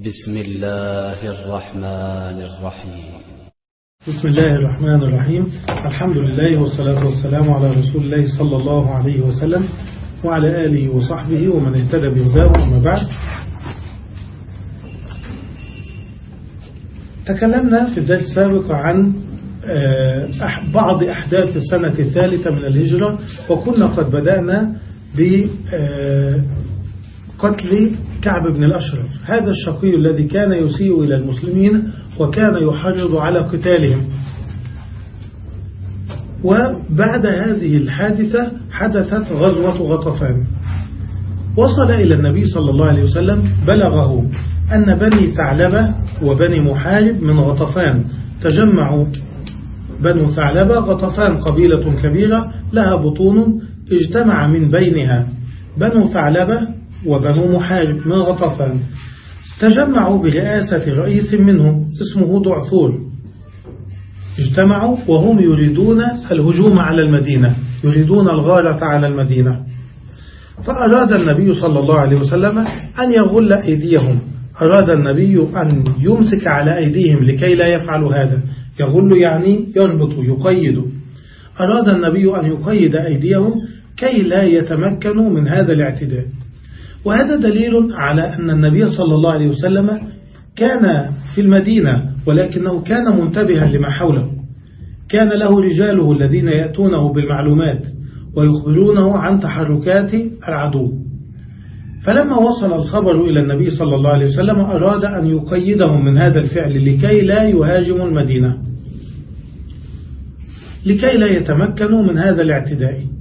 بسم الله الرحمن الرحيم. بسم الله الرحمن الرحيم. الحمد لله والصلاة والسلام على رسول الله صلى الله عليه وسلم وعلى آله وصحبه ومن اهتدى بهداه أما بعد. تكلمنا في الدرس السابق عن بعض أحداث السنة الثالثة من الهجرة وكنا قد بدأنا بقتل كعب بن الأشرف. هذا الشقي الذي كان يسيء إلى المسلمين وكان يحرض على قتالهم. وبعد هذه الحادثة حدثت غزوة غطفان. وصل إلى النبي صلى الله عليه وسلم بلغه أن بني ثعلبة وبني محارب من غطفان تجمعوا. بنو ثعلبة غطفان قبيلة كبيرة لها بطون اجتمع من بينها. بنو ثعلبة وبنو محارب من غطفان تجمعوا برئاسة رئيس منهم اسمه ضعفور اجتمعوا وهم يريدون الهجوم على المدينة يريدون الغارة على المدينة. فأراد النبي صلى الله عليه وسلم أن يغل أيديهم. أراد النبي أن يمسك على أيديهم لكي لا يفعلوا هذا. يغل يعني يربط يقيد. أراد النبي أن يقيد أيديهم كي لا يتمكنوا من هذا الاعتداء. وهذا دليل على أن النبي صلى الله عليه وسلم كان في المدينة ولكنه كان منتبها لما حوله. كان له رجاله الذين يأتونه بالمعلومات ويخبرونه عن تحركات العدو. فلما وصل الخبر إلى النبي صلى الله عليه وسلم أراد أن يقيدهم من هذا الفعل لكي لا يهاجموا المدينة. لكي لا يتمكنوا من هذا الاعتداء.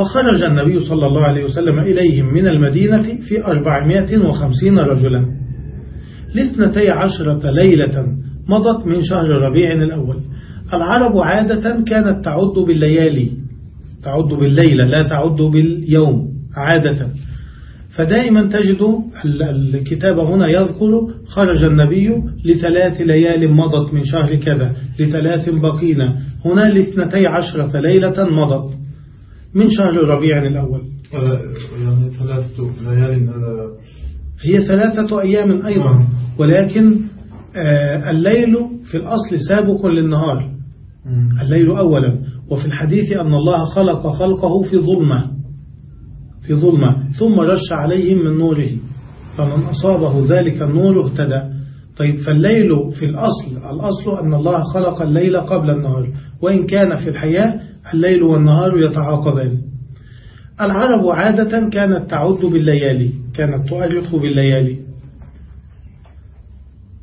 فخرج النبي صلى الله عليه وسلم إليهم من المدينة في أربعمائة وخمسين رجلا. لاثنتي عشرة ليلة مضت من شهر ربيع الأول. العرب عادة كانت تعد بالليالي تعد بالليلة لا تعد باليوم عادة. فدائما تجد الكتاب هنا يذكر خرج النبي لثلاث ليال مضت من شهر كذا لثلاث بقينا. هنا لاثنتي عشرة ليلة مضت. من شهر ربيع الأول. يعني ثلاثة ليال هذا هي ثلاثة أيام أيضا. ولكن الليل في الأصل سابق للنهار. الليل أولا. وفي الحديث أن الله خلق خلقه في ظلمة. في ظلمة. ثم رش عليهم من نوره. فمن أصابه ذلك النور اهتدى. طيب فالليل في الأصل الأصل أن الله خلق الليل قبل النهار. وإن كان في الحياة الليل والنهار يتعاقبان. العرب عادة كانت تعد بالليالي كانت تؤرخ بالليالي.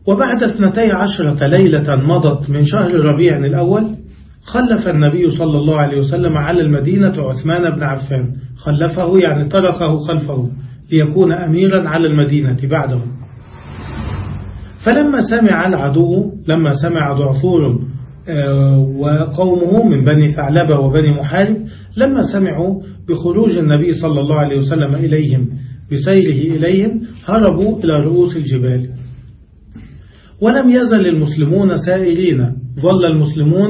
وبعد اثنتي عشرة ليلة مضت من شهر ربيع الأول خلف النبي صلى الله عليه وسلم على المدينة عثمان بن عفان. خلفه يعني تركه خلفه ليكون أميرا على المدينة بعده فلما سمع العدو لما سمع ضعفور وقومه من بني ثعلبة وبني محارب لما سمعوا بخروج النبي صلى الله عليه وسلم إليهم بسيره إليهم هربوا إلى رؤوس الجبال. ولم يزل المسلمون سائرين ظل المسلمون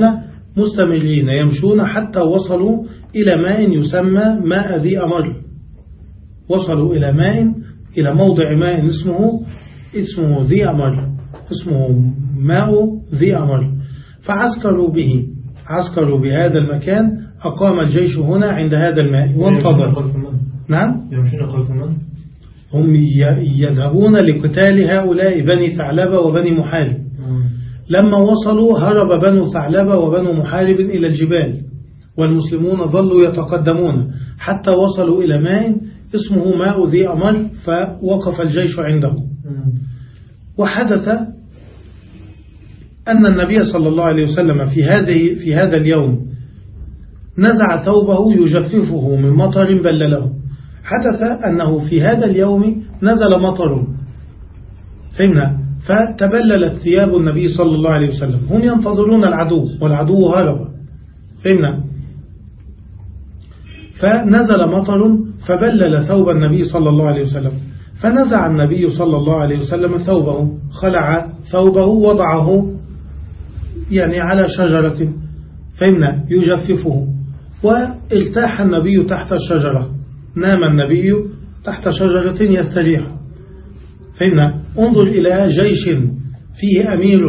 مستمرين يمشون حتى وصلوا إلى ماء يسمى ماء ذي أمر. وصلوا إلى ماء إلى موضع ماء اسمه اسمه ذي أمر اسمه ماء ذي أمر. فعسكروا به. عسكروا بهذا المكان. أقام الجيش هنا عند هذا الماء. وانتظر. نعم. يمشون خلف من؟ هم يذهبون لقتال هؤلاء بني ثعلبة وبني محارب. لما وصلوا هرب بنو ثعلبة وبنو محارب إلى الجبال. والمسلمون ظلوا يتقدمون. حتى وصلوا إلى ماء اسمه ماء ذي أمر فوقف الجيش عنده. وحدث أن النبي صلى الله عليه وسلم في هذه في هذا اليوم نزع ثوبه يجففه من مطر بلله. حدث أنه في هذا اليوم نزل مطر. فهمنا؟ فتبللت ثياب النبي صلى الله عليه وسلم. هم ينتظرون العدو والعدو هرب. فهمنا؟ فنزل مطر فبلل ثوب النبي صلى الله عليه وسلم. فنزع النبي صلى الله عليه وسلم ثوبه خلع ثوبه وضعه يعني على شجرة فهمنا يجففه. وإلتاح النبي تحت الشجرة. نام النبي تحت شجرة يستريح. فهمنا انظر إلى جيش فيه أمير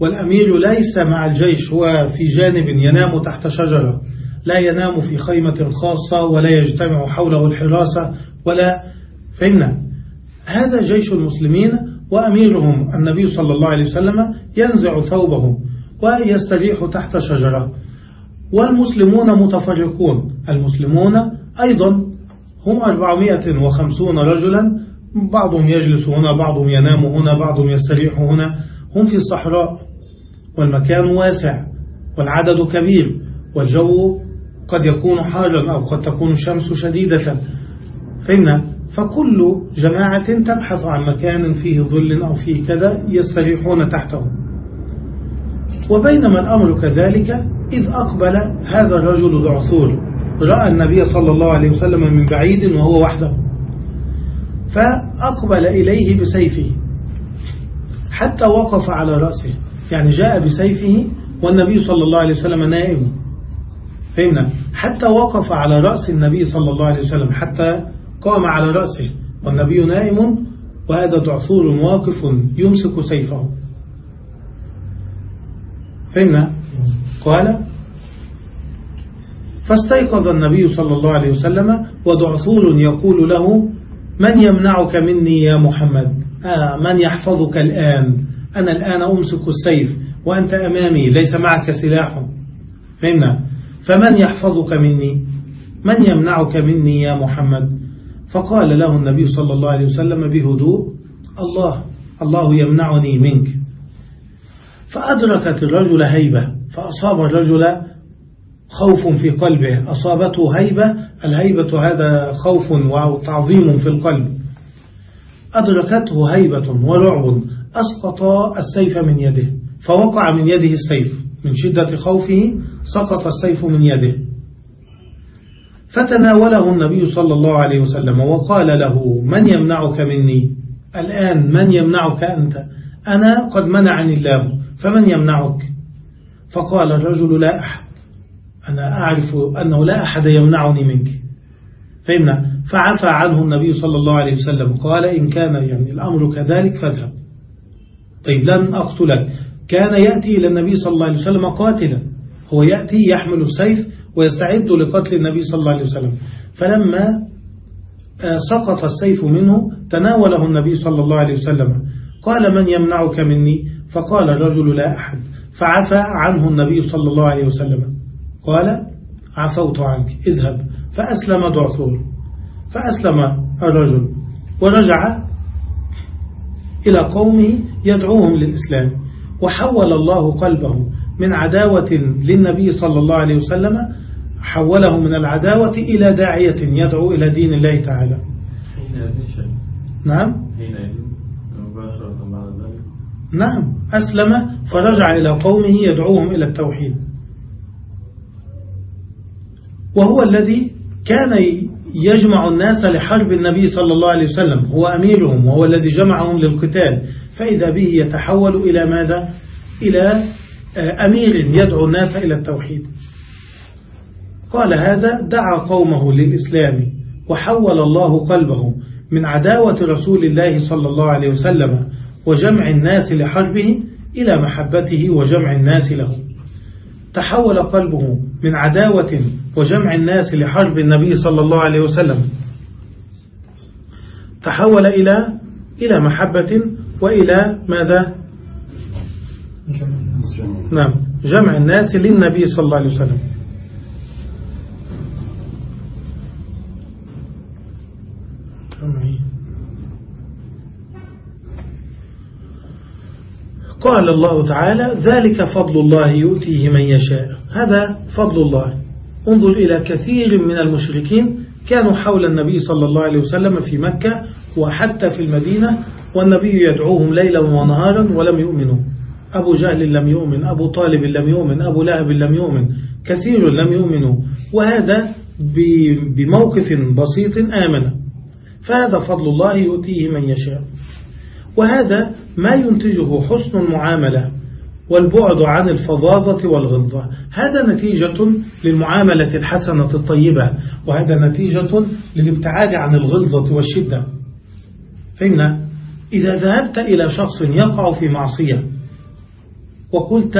والأمير ليس مع الجيش هو في جانب ينام تحت شجرة. لا ينام في خيمة خاصة ولا يجتمع حوله الحراسة ولا فهمنا هذا جيش المسلمين وأميرهم النبي صلى الله عليه وسلم ينزع ثوبه ويستريح تحت شجرة. والمسلمون متفرقون. المسلمون أيضا هم 450 رجلا. بعضهم يجلس هنا بعضهم ينام هنا بعضهم يستريح هنا. هم في الصحراء. والمكان واسع والعدد كبير والجو قد يكون حارا أو قد تكون الشمس شديدة. فإن فكل جماعة تبحث عن مكان فيه ظل أو فيه كذا يستريحون تحته. وبينما الأمر كذلك إذ أقبل هذا الرجل العصور رأى النبي صلى الله عليه وسلم من بعيد وهو وحده. فأقبل إليه بسيفه. حتى وقف على رأسه. يعني جاء بسيفه والنبي صلى الله عليه وسلم نائم. فهمنا؟ حتى وقف على رأس النبي صلى الله عليه وسلم. حتى قام على رأسه. والنبي نائم. وهذا دعثور واقف يمسك سيفه. فهمنا قال فاستيقظ النبي صلى الله عليه وسلم ودعثور يقول له من يمنعك مني يا محمد؟ آه من يحفظك الآن؟ أنا الآن أمسك السيف وأنت أمامي ليس معك سلاح. فهمنا؟ فمن يحفظك مني؟ من يمنعك مني يا محمد؟ فقال له النبي صلى الله عليه وسلم بهدوء الله الله يمنعني منك. فأدركت الرجل هيبة فأصاب الرجل خوف في قلبه أصابته هيبة الهيبة هذا خوف وتعظيم في القلب. أدركته هيبة ورعب أسقط السيف من يده فوقع من يده السيف من شدة خوفه سقط السيف من يده. فتناوله النبي صلى الله عليه وسلم وقال له من يمنعك مني؟ الآن من يمنعك أنت؟ أنا قد منعني الله. فمن يمنعك؟ فقال الرجل لا أحد. أنا أعرف أنه لا أحد يمنعني منك. فهمنا؟ فعفى عنه النبي صلى الله عليه وسلم. قال إن كان يعني الأمر كذلك فاذهب. طيب لن أقتلك. كان يأتي إلى النبي صلى الله عليه وسلم قاتلا. هو يأتي يحمل السيف ويستعد لقتل النبي صلى الله عليه وسلم. فلما آه، سقط السيف منه تناوله النبي صلى الله عليه وسلم. قال من يمنعك مني؟ فقال الرجل لا أحد فعفى عنه النبي صلى الله عليه وسلم. قال عفوت عنك اذهب. فأسلم دعثور فأسلم الرجل ورجع إلى قومه يدعوهم للإسلام. وحول الله قلبه من عداوة للنبي صلى الله عليه وسلم حوله من العداوة إلى داعية يدعو إلى دين الله تعالى. نعم. نعم. أسلم فرجع إلى قومه يدعوهم إلى التوحيد. وهو الذي كان يجمع الناس لحرب النبي صلى الله عليه وسلم هو أميرهم وهو الذي جمعهم للقتال. فإذا به يتحول إلى ماذا؟ إلى آه، أمير يدعو الناس إلى التوحيد. قال هذا دعا قومه للإسلام وحول الله قلبه من عداوة رسول الله صلى الله عليه وسلم وجمع الناس لحربه إلى محبته وجمع الناس له. تحول قلبه من عداوة وجمع الناس لحرب النبي صلى الله عليه وسلم. تحول إلى إلى محبة وإلى ماذا؟ نعم جمع الناس للنبي صلى الله عليه وسلم. قال الله تعالى ذلك فضل الله يؤتيه من يشاء. هذا فضل الله. انظر إلى كثير من المشركين كانوا حول النبي صلى الله عليه وسلم في مكة وحتى في المدينة والنبي يدعوهم ليلا ونهارا ولم يؤمنوا. أبو جهل لم يؤمن أبو طالب لم يؤمن أبو لهب لم يؤمن كثير لم يؤمنوا. وهذا بموقف بسيط آمن. فهذا فضل الله يؤتيه من يشاء. وهذا ما ينتجه حسن المعاملة والبعد عن الفظاظة والغلظة. هذا نتيجة للمعاملة الحسنة الطيبة وهذا نتيجة للابتعاد عن الغلظة والشدة. فهمنا إذا ذهبت إلى شخص يقع في معصية وقلت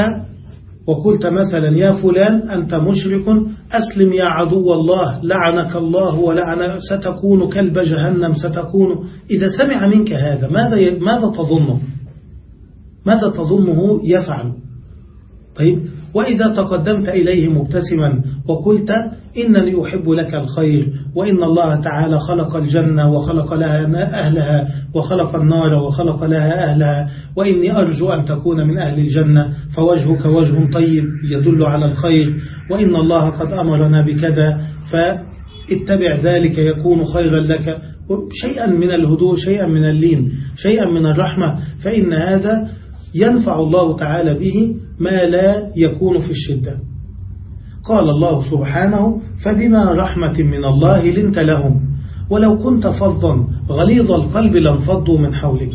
وقلت مثلا يا فلان أنت مشرك أسلم يا عدو الله لعنك الله ولعن ستكون كلب جهنم ستكون. إذا سمع منك هذا ماذا ماذا تظنه؟ ماذا تظنه يفعل؟ طيب وإذا تقدمت إليه مبتسما وقلت إنني أحب لك الخير وإن الله تعالى خلق الجنة وخلق لها أهلها وخلق النار وخلق لها أهلها وإني أرجو أن تكون من أهل الجنة فوجهك وجه طيب يدل على الخير وإن الله قد أمرنا بكذا فاتبع ذلك يكون خيرا لك. شيئا من الهدوء شيئا من اللين شيئا من الرحمة فإن هذا ينفع الله تعالى به ما لا يكون في الشدة. قال الله سبحانه فبما رحمة من الله لنت لهم. ولو كنت فظا غليظ القلب لانفضوا من حولك.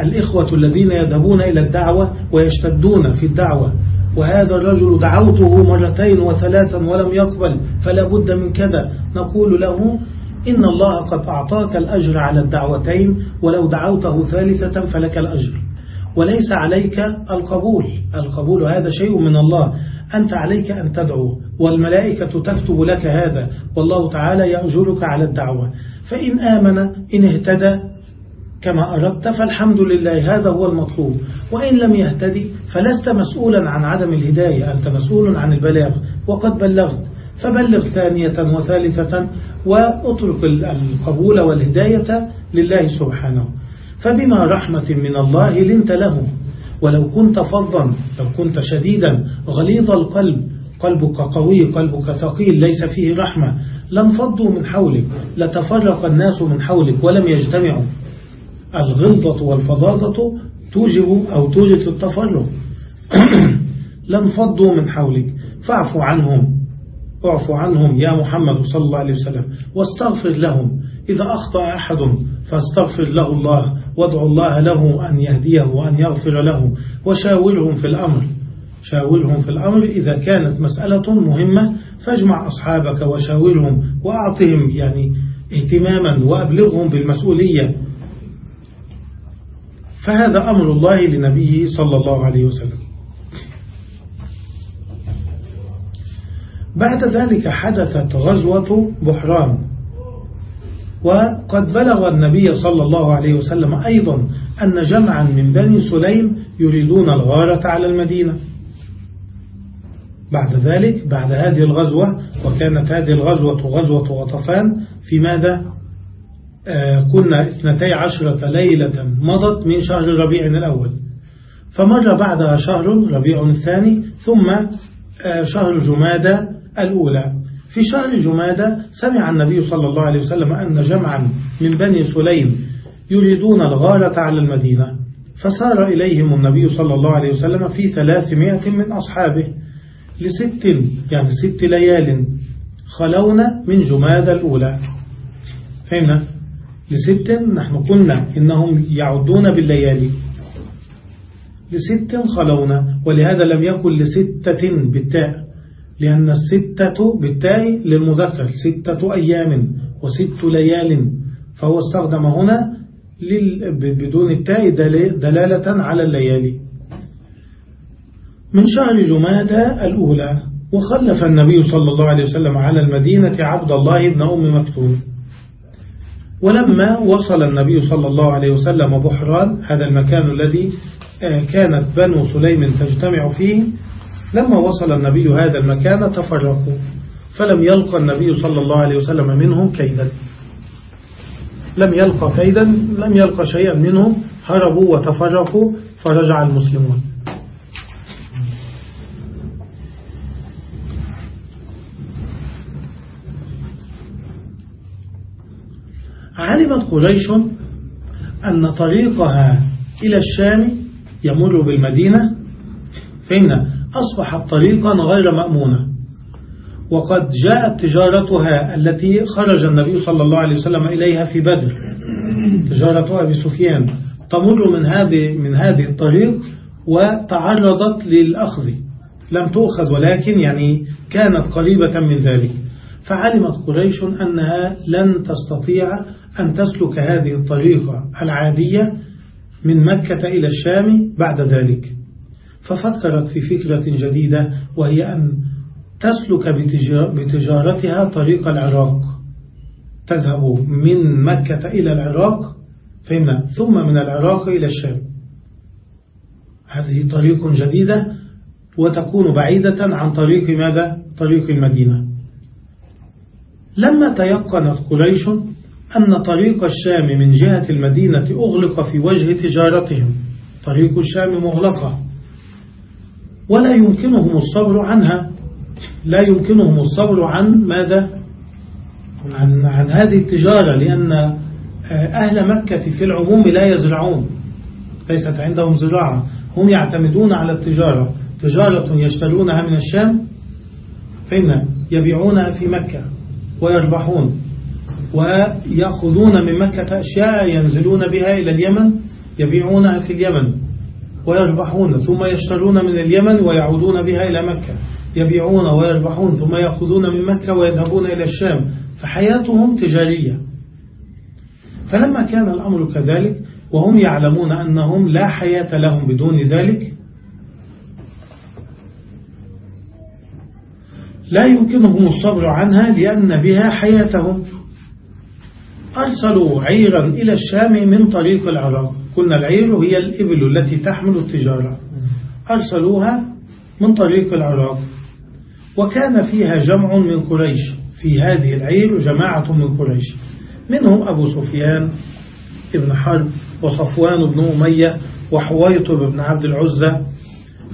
الإخوة الذين يذهبون إلى الدعوة ويشتدون في الدعوة. وهذا الرجل دعوته مرتين وثلاثا ولم يقبل فلا بد من كذا. نقول له إن الله قد أعطاك الأجر على الدعوتين ولو دعوته ثالثة فلك الأجر. وليس عليك القبول. القبول هذا شيء من الله. أنت عليك أن تدعو والملائكة تكتب لك هذا والله تعالى يأجرك على الدعوة. فإن آمن إن اهتدى كما أردت فالحمد لله هذا هو المطلوب. وإن لم يهتدي فلست مسؤولا عن عدم الهداية أنت مسؤول عن البلاغ وقد بلغت. فبلغ ثانية وثالثة وأترك القبول والهداية لله سبحانه. فبما رحمة من الله لنت لهم. ولو كنت فظا لو كنت شديدا غليظ القلب قلبك قوي قلبك ثقيل ليس فيه رحمة. لانفضوا من حولك لتفرق الناس من حولك ولم يجتمعوا. الغلظة والفظاظة توجب أو توجد التفرق. لانفضوا من حولك. فاعف عنهم. اعف عنهم يا محمد صلى الله عليه وسلم واستغفر لهم. إذا أخطأ أحد فاستغفر له الله. وادعوا الله له أن يهديه وأن يغفر له وشاورهم في الأمر. شاورهم في الأمر إذا كانت مسألة مهمة فاجمع أصحابك وشاورهم وأعطهم يعني اهتماما وأبلغهم بالمسؤولية. فهذا أمر الله لنبيه صلى الله عليه وسلم. بعد ذلك حدثت غزوة بحران. وقد بلغ النبي صلى الله عليه وسلم أيضا أن جمعا من بني سليم يريدون الغارة على المدينة. بعد ذلك بعد هذه الغزوة وكانت هذه الغزوة غزوة غطفان في ماذا؟ آه كنا اثنتي عشرة ليلة مضت من شهر ربيع الأول. فمر بعدها شهر ربيع الثاني ثم آه شهر جمادة الأولى. في شهر جمادة سمع النبي صلى الله عليه وسلم أن جمعا من بني سليم يريدون الغارة على المدينة فسار إليهم النبي صلى الله عليه وسلم في ثلاثمائة من أصحابه لست يعني ست ليال خلون من جمادة الأولى. فهمنا؟ لست نحن قلنا إنهم يعدون بالليالي. لست خلون ولهذا لم يكن لستة بالتاء. لأن الستة بالتاء للمذكر ستة أيام وست ليال فهو استخدم هنا بدون التاء دلالة على الليالي. من شهر جمادة الأولى وخلف النبي صلى الله عليه وسلم على المدينة عبد الله بن أم مكتوم. ولما وصل النبي صلى الله عليه وسلم بحران هذا المكان الذي كانت بنو سليم تجتمع فيه لما وصل النبي هذا المكان تفرقوا فلم يلقى النبي صلى الله عليه وسلم منهم كيدا. لم يلقى كيدا لم يلقى شيئا منهم هربوا وتفرقوا فرجع المسلمون. علمت قريش أن طريقها إلى الشام يمر بالمدينة. فإن أصبحت طريقا غير مأمونة وقد جاءت تجارتها التي خرج النبي صلى الله عليه وسلم إليها في بدر. تجارة أبي سفيان. تمر من هذه من هذه الطريق وتعرضت للأخذ. لم تؤخذ ولكن يعني كانت قريبة من ذلك. فعلمت قريش أنها لن تستطيع أن تسلك هذه الطريقة العادية من مكة إلى الشام بعد ذلك. ففكرت في فكرة جديدة وهي أن تسلك بتجارتها طريق العراق. تذهب من مكة إلى العراق فهمنا ثم من العراق إلى الشام. هذه طريق جديدة وتكون بعيدة عن طريق ماذا؟ طريق المدينة. لما تيقنت قريش أن طريق الشام من جهة المدينة أغلق في وجه تجارتهم طريق الشام مغلقة. ولا يمكنهم الصبر عنها. لا يمكنهم الصبر عن ماذا؟ عن, عن هذه التجارة لأن أهل مكة في العموم لا يزرعون. ليست عندهم زراعة. هم يعتمدون على التجارة. تجارة يشترونها من الشام فإن يبيعونها في مكة ويربحون. ويأخذون من مكة أشياء ينزلون بها إلى اليمن يبيعونها في اليمن. ويربحون ثم يشترون من اليمن ويعودون بها إلى مكة. يبيعون ويربحون ثم يأخذون من مكة ويذهبون إلى الشام. فحياتهم تجارية. فلما كان الأمر كذلك وهم يعلمون أنهم لا حياة لهم بدون ذلك لا يمكنهم الصبر عنها لأن بها حياتهم. أرسلوا عيرا إلى الشام من طريق العراق. قلنا العير هي الإبل التي تحمل التجارة. أرسلوها من طريق العراق. وكان فيها جمع من قريش. في هذه العير جماعة من قريش. منهم أبو سفيان ابن حرب وصفوان بن أمية وحويطب بن عبد العزة.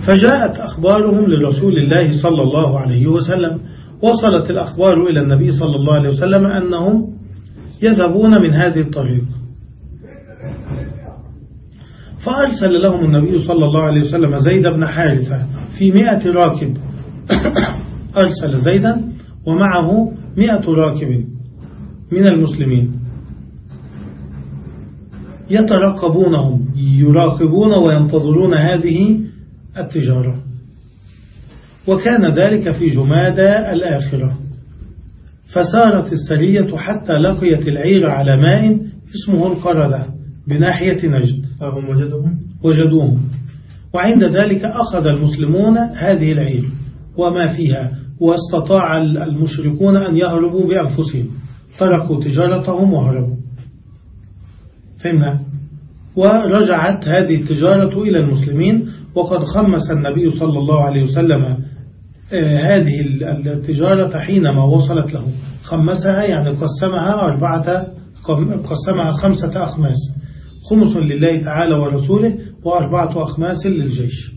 فجاءت أخبارهم لرسول الله صلى الله عليه وسلم. وصلت الأخبار إلى النبي صلى الله عليه وسلم أنهم يذهبون من هذه الطريق. فأرسل لهم النبي صلى الله عليه وسلم زيد بن حارثة في مئة راكب. أرسل زيدا ومعه مئة راكب من المسلمين. يترقبونهم يراقبون وينتظرون هذه التجارة. وكان ذلك في جمادى الآخرة. فسارت السرية حتى لقيت العير على ماء اسمه القردة بناحية نجد. فهم وجدهم؟ وجدوهم. وعند ذلك أخذ المسلمون هذه العير وما فيها واستطاع المشركون أن يهربوا بأنفسهم. تركوا تجارتهم وهربوا. فهمنا؟ ورجعت هذه التجارة إلى المسلمين وقد خمس النبي صلى الله عليه وسلم آه، هذه التجارة حينما وصلت له. خمسها يعني قسمها أربعة قسمها خمسة أخماس. خمس لله تعالى ورسوله وأربعة أخماس للجيش.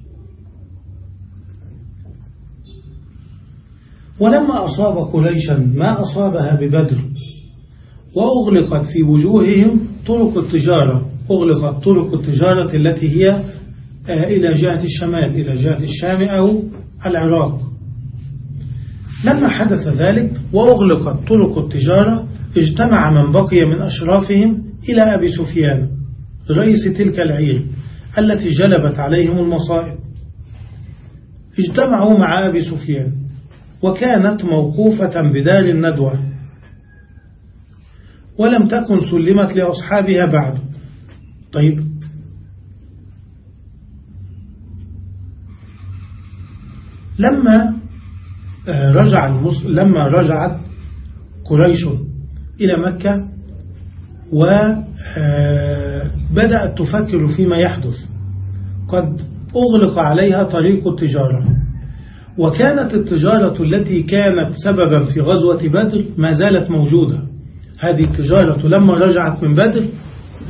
ولما أصاب قريشا ما أصابها ببدر وأغلقت في وجوههم طرق التجارة أغلقت طرق التجارة التي هي آه، إلى جهة الشمال إلى جهة الشام أو العراق. لما حدث ذلك وأغلقت طرق التجارة اجتمع من بقي من أشرافهم إلى أبي سفيان. رئيس تلك العير التي جلبت عليهم المصائب. اجتمعوا مع أبي سفيان وكانت موقوفة بدار الندوة ولم تكن سلمت لأصحابها بعد. طيب. لما آه، رجع لما رجعت قريش إلى مكة وبدأت آه، تفكر فيما يحدث. قد أغلق عليها طريق التجارة. وكانت التجارة التي كانت سببا في غزوة بدر ما زالت موجودة. هذه التجارة لما رجعت من بدر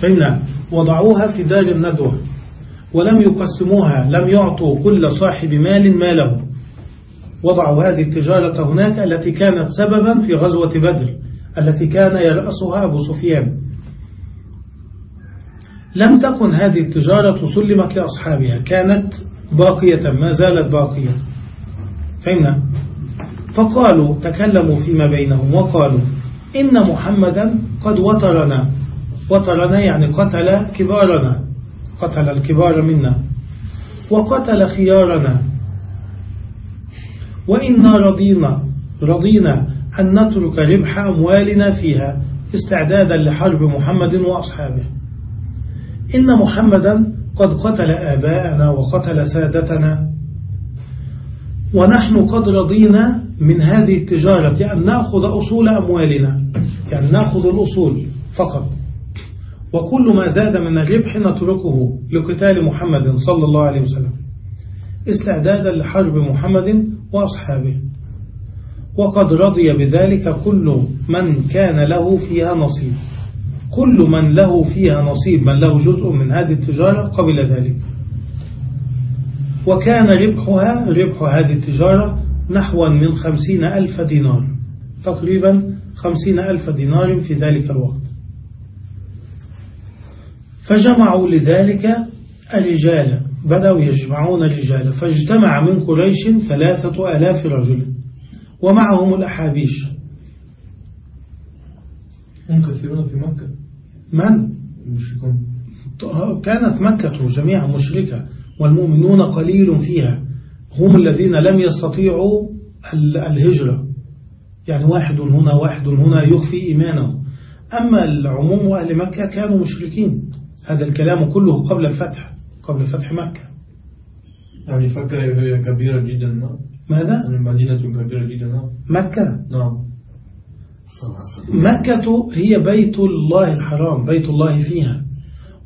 فإن وضعوها في دار الندوة ولم يقسموها لم يعطوا كل صاحب مال ماله وضعوا هذه التجارة هناك التي كانت سببا في غزوة بدر التي كان يرأسها أبو سفيان. لم تكن هذه التجارة سلمت لأصحابها كانت باقية ما زالت باقية. فهمنا فقالوا تكلموا فيما بينهم وقالوا إن محمدا قد وترنا وترنا يعني قتل كبارنا. قتل الكبار منا. وقتل خيارنا. وإنا رضينا رضينا أن نترك ربح أموالنا فيها استعدادا لحرب محمد وأصحابه. إن محمدا قد قتل آباءنا وقتل سادتنا. ونحن قد رضينا من هذه التجارة أن نأخذ أصول أموالنا يعني نأخذ الأصول فقط. وكل ما زاد من الربح نتركه لقتال محمد صلى الله عليه وسلم استعدادا لحرب محمد وأصحابه. وقد رضي بذلك كل من كان له فيها نصيب. كل من له فيها نصيب من له جزء من هذه التجارة قبل ذلك. وكان ربحها ربح هذه التجارة نحو من خمسين ألف دينار. تقريبا خمسين ألف دينار في ذلك الوقت. فجمعوا لذلك الرجال بدأوا يجمعون الرجال. فاجتمع من قريش ثلاثة ألاف رجل ومعهم الأحابيش. هم كثيرون في مكة. من؟ المشركون كانت مكة جميعا مشركة والمؤمنون قليل فيها. هم الذين لم يستطيعوا الهجرة. يعني واحد هنا واحد هنا يخفي إيمانه أما العموم أهل مكة كانوا مشركين. هذا الكلام كله قبل الفتح قبل فتح مكة. يعني فكرة هي كبيرة جدا ماذا؟ المدينة كبيرة جدا مكة؟ نعم. مكة هي بيت الله الحرام بيت الله فيها.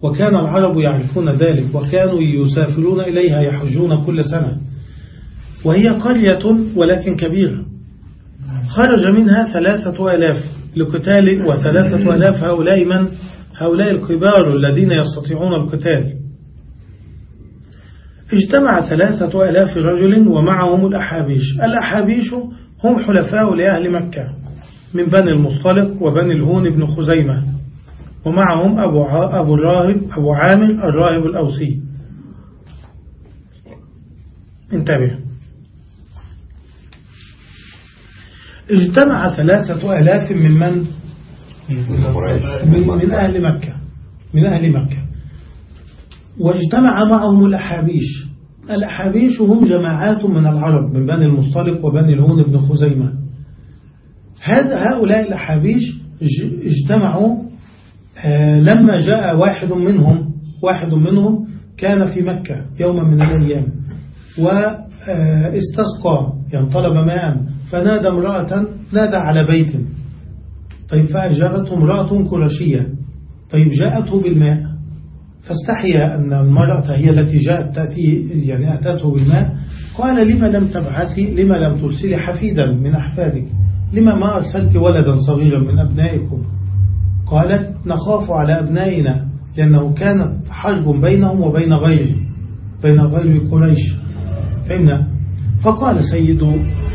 وكان العرب يعرفون ذلك وكانوا يسافرون إليها يحجون كل سنة. وهي قرية ولكن كبيرة. خرج منها ثلاثة ألاف لقتال وثلاثة ألاف هؤلاء من؟ هؤلاء الكبار الذين يستطيعون القتال. اجتمع ثلاثة ألاف رجل ومعهم الأحابيش. الأحابيش هم حلفاء لأهل مكة. من بني المصطلق وبني الهون بن خزيمة ومعهم أبو, أبو الراهب أبو عامر الراهب الأوسي. انتبه. اجتمع ثلاثة ألاف من؟ من من, أهل مكة. من أهل مكة. واجتمع معهم الأحابيش. الأحابيش هم جماعات من العرب من بني المصطلق وبني الهون بن خزيمة. هذا هؤلاء الأحابيش اجتمعوا آه، لما جاء واحد منهم واحد منهم كان في مكة يوما من الأيام واستسقى يعني طلب ماء فنادى امرأة نادى على بيت. طيب فأجابته امرأة كرشية طيب جاءته بالماء. فاستحيا أن المرأة هي التي جاءت تأتي يعني أتته بالماء. قال لما لم تبعثي؟ لما لم ترسلي حفيدا من أحفادك؟ لما ما أرسلت ولدا صغيرا من أبنائكم؟ قالت نخاف على أبنائنا لأنه كانت حرب بينهم وبين غيره بين غير قريش. فهمنا؟ فقال سيد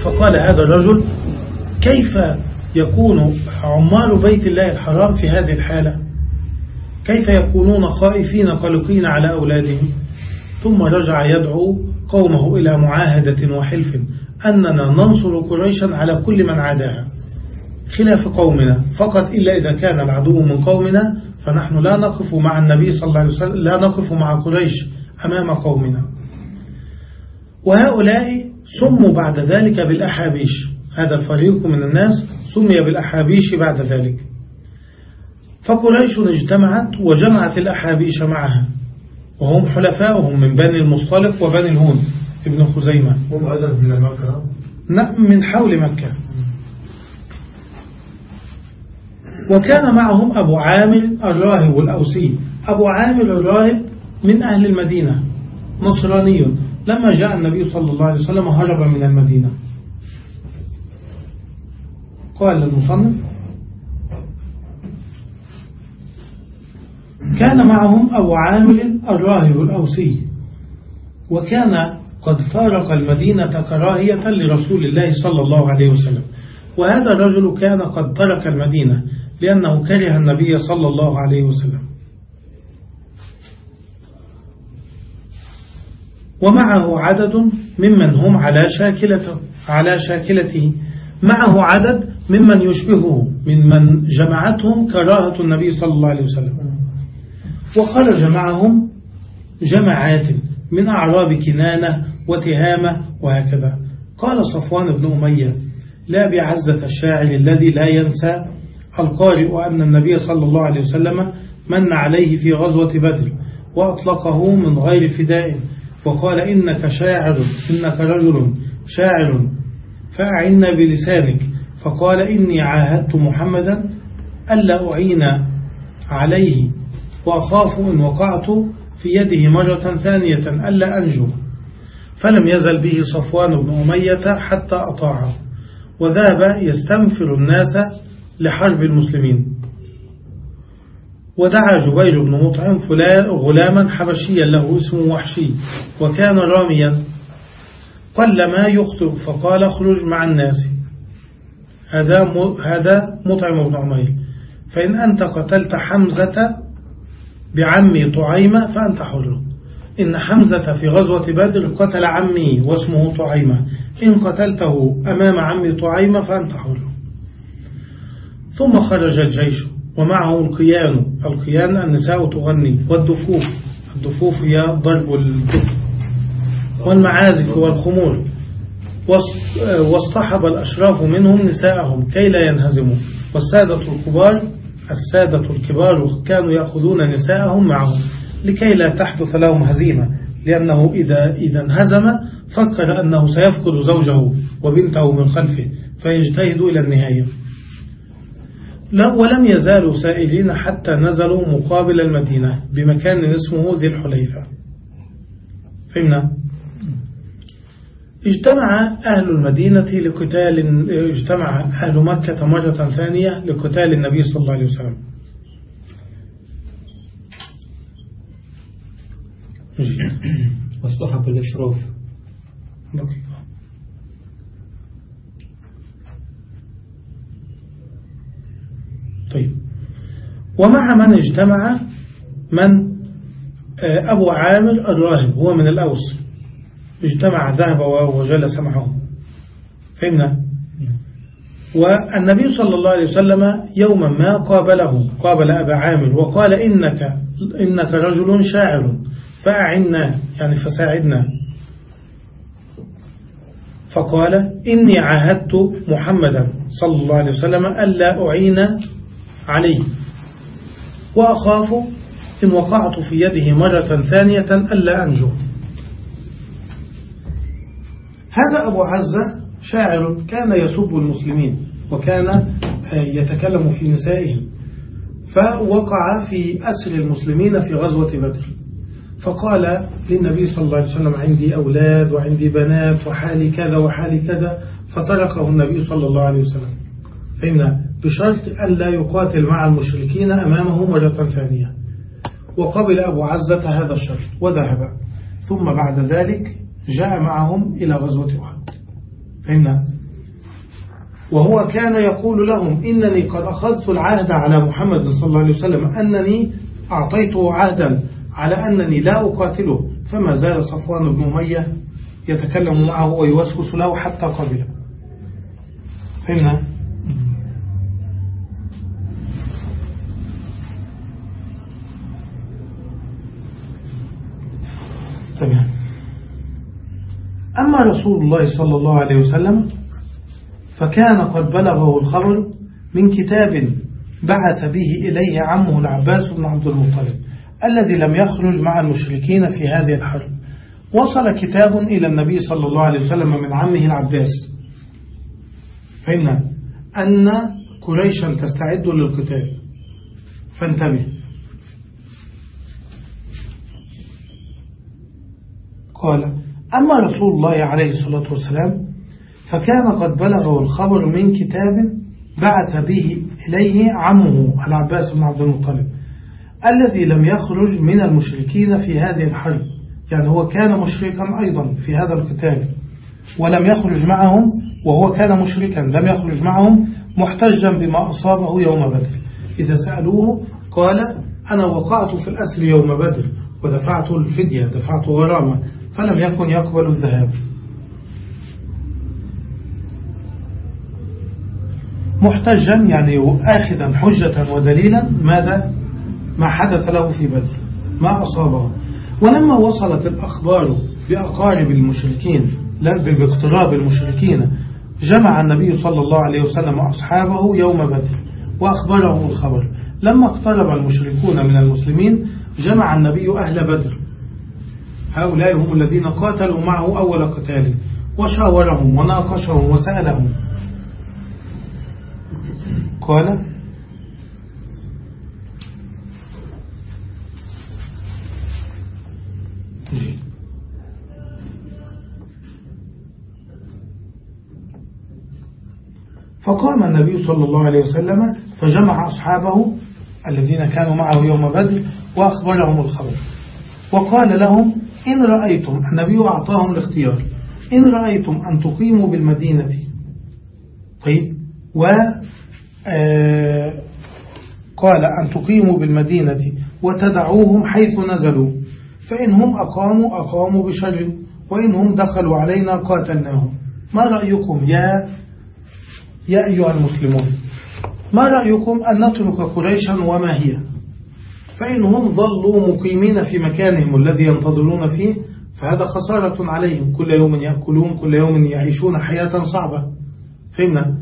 فقال هذا الرجل كيف يكون عمار بيت الله الحرام في هذه الحالة؟ كيف يكونون خائفين قلقين على أولادهم؟ ثم رجع يدعو قومه إلى معاهدة وحلف أننا ننصر قريشا على كل من عاداها. خلاف قومنا. فقط إلا إذا كان العدو من قومنا فنحن لا نقف مع النبي صلى الله عليه وسلم لا نقف مع قريش أمام قومنا. وهؤلاء سموا بعد ذلك بالأحابيش. هذا الفريق من الناس سمي بالأحابيش بعد ذلك. فقريش اجتمعت وجمعت الأحابيش معها. وهم حلفاؤهم من بني المصطلق وبني الهون. ابن خزيمة. هم من مكة؟ نعم من حول مكة. وكان معهم أبو عامر الراهب الأوسي. أبو عامر الراهب من أهل المدينة نصراني. لما جاء النبي صلى الله عليه وسلم هرب من المدينة. قال للمصنف كان معهم أبو عامر الراهب الأوسي. وكان قد فارق المدينة كراهية لرسول الله صلى الله عليه وسلم. وهذا الرجل كان قد ترك المدينة لأنه كره النبي صلى الله عليه وسلم. ومعه عدد ممن هم على شاكلته على شاكلته. معه عدد ممن يشبهه ممن جمعتهم كراهة النبي صلى الله عليه وسلم. وخرج معهم جماعات. من أعراب كنانة وتهامة وهكذا. قال صفوان بن أمية لا بعزة الشاعر الذي لا ينسى القارئ أن النبي صلى الله عليه وسلم من عليه في غزوة بدر وأطلقه من غير فداء وقال إنك شاعر إنك رجل شاعر فأعنا بلسانك. فقال إني عاهدت محمدا ألا أعين عليه وأخاف إن وقعت في يده مرة ثانية ألا أنجو. فلم يزل به صفوان بن أمية حتى أطاعه. وذهب يستنفر الناس لحرب المسلمين. ودعا جبير بن مطعم غلاما حبشيا له اسمه وحشي. وكان راميا قل ما يخطئ فقال اخرج مع الناس. هذا هذا مطعم بن عمير فإن أنت قتلت حمزة بعمي طعيمة فأنت حر. إن حمزة في غزوة بدر قتل عمي واسمه طعيمة. إن قتلته أمام عمي طعيمة فأنت حر. ثم خرج الجيش ومعه القيان. القيان النساء تغني والدفوف. الدفوف هي ضرب الدف. والمعازف والخمور. واصطحب الأشراف منهم نساءهم كي لا ينهزموا. والسادة الكبار السادة الكبار كانوا يأخذون نساءهم معهم لكي لا تحدث لهم هزيمة لأنه إذا, إذا انهزم فكر أنه سيفقد زوجه وبنته من خلفه فيجتهدوا إلى النهاية. لا ولم يزالوا سائلين حتى نزلوا مقابل المدينة بمكان اسمه ذي الحليفة. فهمنا؟ اجتمع أهل المدينة لقتال اجتمع أهل مكة مرة ثانية لقتال النبي صلى الله عليه وسلم. واصطحب الإشراف طيب. ومع من اجتمع؟ من آه، أبو عامر الراهب هو من الأوس. اجتمع ذهب وجلس معه فهمنا؟ والنبي صلى الله عليه وسلم يوما ما قابله قابل أبا عامر وقال إنك, إنك رجل شاعر فأعنا يعني فساعدنا. فقال إني عاهدت محمدا صلى الله عليه وسلم ألا أعين عليه. وأخاف إن وقعت في يده مرة ثانية ألا أنجو. هذا أبو عزة شاعر كان يسب المسلمين وكان يتكلم في نسائهم فوقع في أسر المسلمين في غزوة بدر. فقال للنبي صلى الله عليه وسلم عندي أولاد وعندي بنات وحالي كذا وحالي كذا. فتركه النبي صلى الله عليه وسلم. فإن بشرط أن لا يقاتل مع المشركين أمامه مرة ثانية. وقبل أبو عزة هذا الشرط وذهب. ثم بعد ذلك جاء معهم إلى غزوة أحد. فهمنا وهو كان يقول لهم إنني قد أخذت العهد على محمد صلى الله عليه وسلم أنني أعطيته عهدا على أنني لا أقاتله. فما زال صفوان بن أمية يتكلم معه ويوسوس له حتى قبله. فهمنا تمام. أما رسول الله صلى الله عليه وسلم فكان قد بلغه الخبر من كتاب بعث به إليه عمه العباس بن عبد المطلب الذي لم يخرج مع المشركين في هذه الحرب. وصل كتاب إلى النبي صلى الله عليه وسلم من عمه العباس. فإن أن قريشا تستعد للقتال. فانتبه. قال أما رسول الله عليه الصلاة والسلام فكان قد بلغه الخبر من كتاب بعث به إليه عمه العباس بن عبد المطلب الذي لم يخرج من المشركين في هذه الحرب يعني هو كان مشركا أيضا في هذا القتال ولم يخرج معهم وهو كان مشركا لم يخرج معهم محتجا بما أصابه يوم بدر. إذا سألوه قال أنا وقعت في الأسر يوم بدر ودفعت الفدية دفعت غرامة فلم يكن يقبل الذهاب. محتجا يعني آخذا حجة ودليلا ماذا؟ ما حدث له في بدر. ما أصابه. ولما وصلت الأخبار بأقارب المشركين لا باقتراب المشركين جمع النبي صلى الله عليه وسلم أصحابه يوم بدر وأخبرهم الخبر. لما اقترب المشركون من المسلمين جمع النبي أهل بدر. هؤلاء هم الذين قاتلوا معه أول قتال وشاورهم وناقشهم وسألهم. قال فقام النبي صلى الله عليه وسلم فجمع أصحابه الذين كانوا معه يوم بدر وأخبرهم الخبر. وقال لهم إن رأيتم النبي أعطاهم الاختيار. إن رأيتم أن تقيموا بالمدينة. طيب. و آه، قال أن تقيموا بالمدينة وتدعوهم حيث نزلوا. فإن هم أقاموا أقاموا بشر. وإن هم دخلوا علينا قاتلناهم. ما رأيكم يا يا أيها المسلمون؟ ما رأيكم أن نترك قريشا وما هي؟ فإنهم ظلوا مقيمين في مكانهم الذي ينتظرون فيه فهذا خسارة عليهم. كل يوم يأكلون كل يوم يعيشون حياة صعبة. فهمنا؟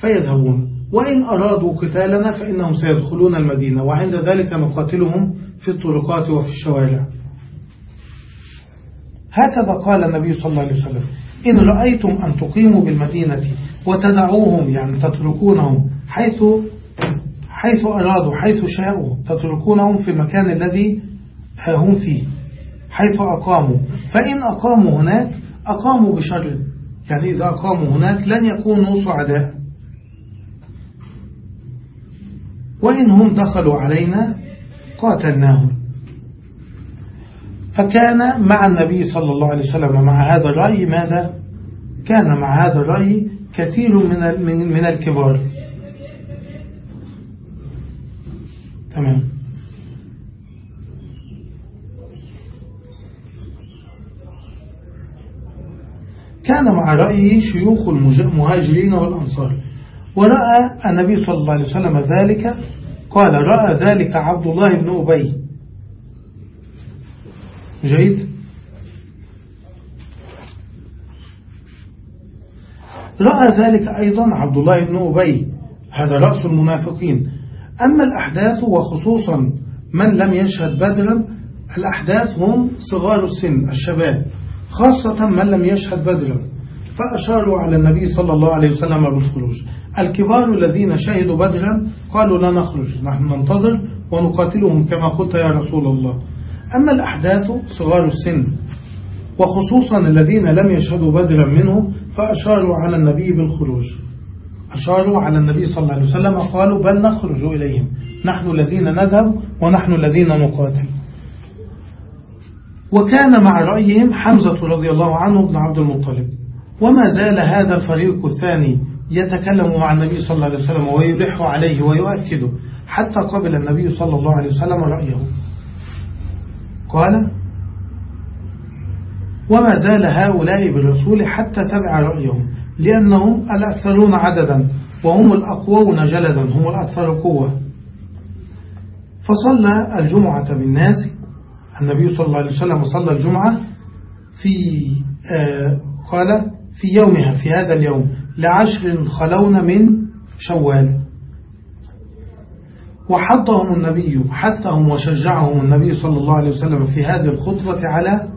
فيذهبون. وإن أرادوا قتالنا فإنهم سيدخلون المدينة وعند ذلك نقاتلهم في الطرقات وفي الشوارع. هكذا قال النبي صلى الله عليه وسلم إن رأيتم أن تقيموا بالمدينة وتدعوهم يعني تتركونهم حيث حيث أرادوا حيث شاءوا تتركونهم في المكان الذي هم فيه. حيث أقاموا. فإن أقاموا هناك أقاموا بشر. يعني إذا أقاموا هناك لن يكونوا سعداء. وإن هم دخلوا علينا قاتلناهم. فكان مع النبي صلى الله عليه وسلم مع هذا الرأي ماذا؟ كان مع هذا الرأي كثير من من الكبار. تمام. كان مع رأيه شيوخ المهاجرين والأنصار ورأى النبي صلى الله عليه وسلم ذلك قال رأى ذلك عبد الله بن أبي. جيد. رأى ذلك أيضا عبد الله بن أبي هذا رأس المنافقين. أما الأحداث وخصوصا من لم يشهد بدرا الأحداث هم صغار السن الشباب خاصة من لم يشهد بدرا. فأشاروا على النبي صلى الله عليه وسلم بالخروج الكبار الذين شهدوا بدرا قالوا لا نخرج نحن ننتظر ونقاتلهم كما قلت يا رسول الله. أما الأحداث صغار السن وخصوصا الذين لم يشهدوا بدرا منه فأشاروا على النبي بالخروج. أشاروا على النبي صلى الله عليه وسلم قالوا بل نخرج إليهم. نحن الذين نذهب ونحن الذين نقاتل. وكان مع رأيهم حمزة رضي الله عنه بن عبد المطلب. وما زال هذا الفريق الثاني يتكلم مع النبي صلى الله عليه وسلم ويلح عليه ويؤكده حتى قبل النبي صلى الله عليه وسلم رأيه. قال وما زال هؤلاء بالرسول حتى تبع رأيهم. لأنهم الأكثرون عددا وهم الأقوون جلدا هم الأكثر قوة. فصلى الجمعة بالناس. النبي صلى الله عليه وسلم صلى الجمعة في آه قال في يومها في هذا اليوم لعشر خلون من شوال. وحضهم النبي حثهم وشجعهم النبي صلى الله عليه وسلم في هذه الخطبة على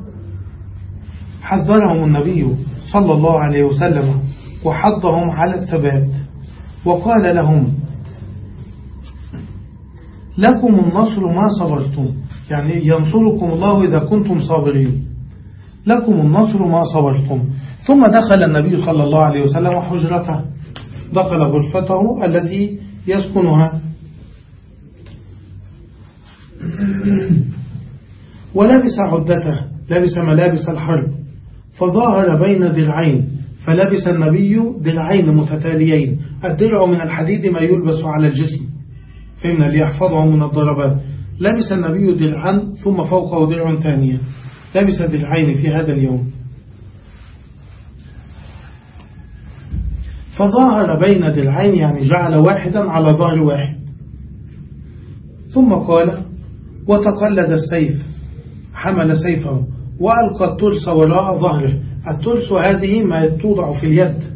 حذرهم النبي صلى الله عليه وسلم وحضهم على الثبات وقال لهم لكم النصر ما صبرتم يعني ينصركم الله إذا كنتم صابرين. لكم النصر ما صبرتم. ثم دخل النبي صلى الله عليه وسلم حجرته. دخل غرفته التي يسكنها. ولبس عدته لبس ملابس الحرب فظاهر بين درعين فلبس النبي درعين متتاليين. الدرع من الحديد ما يلبس على الجسم. فهمنا؟ ليحفظه من الضربات. لبس النبي درعا ثم فوقه درع ثانية. لبس درعين في هذا اليوم. فظاهر بين درعين يعني جعل واحدا على ظهر واحد. ثم قال وتقلد السيف. حمل سيفه وألقى الترس وراء ظهره. الترس هذه ما توضع في اليد.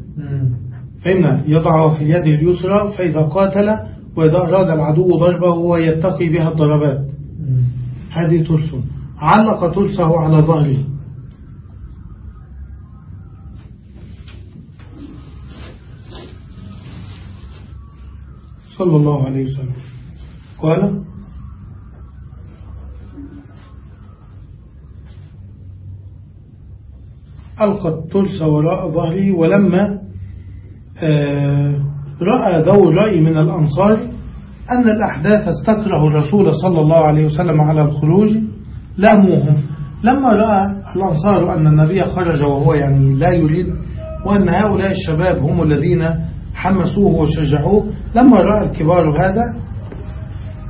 فهمنا يضعه في اليد اليسرى فإذا قاتل وإذا أراد العدو ضربه هو يتقي بها الضربات. هذه تلس علق تلسه على ظهره. صلى الله عليه وسلم. قال ألقى التلس وراء ظهره ولما آه، رأى ذو الرأي من الأنصار أن الأحداث استكره الرسول صلى الله عليه وسلم على الخروج لاموهم لما رأى الأنصار أن النبي خرج وهو يعني لا يريد وأن هؤلاء الشباب هم الذين حمسوه وشجعوه لما رأى الكبار هذا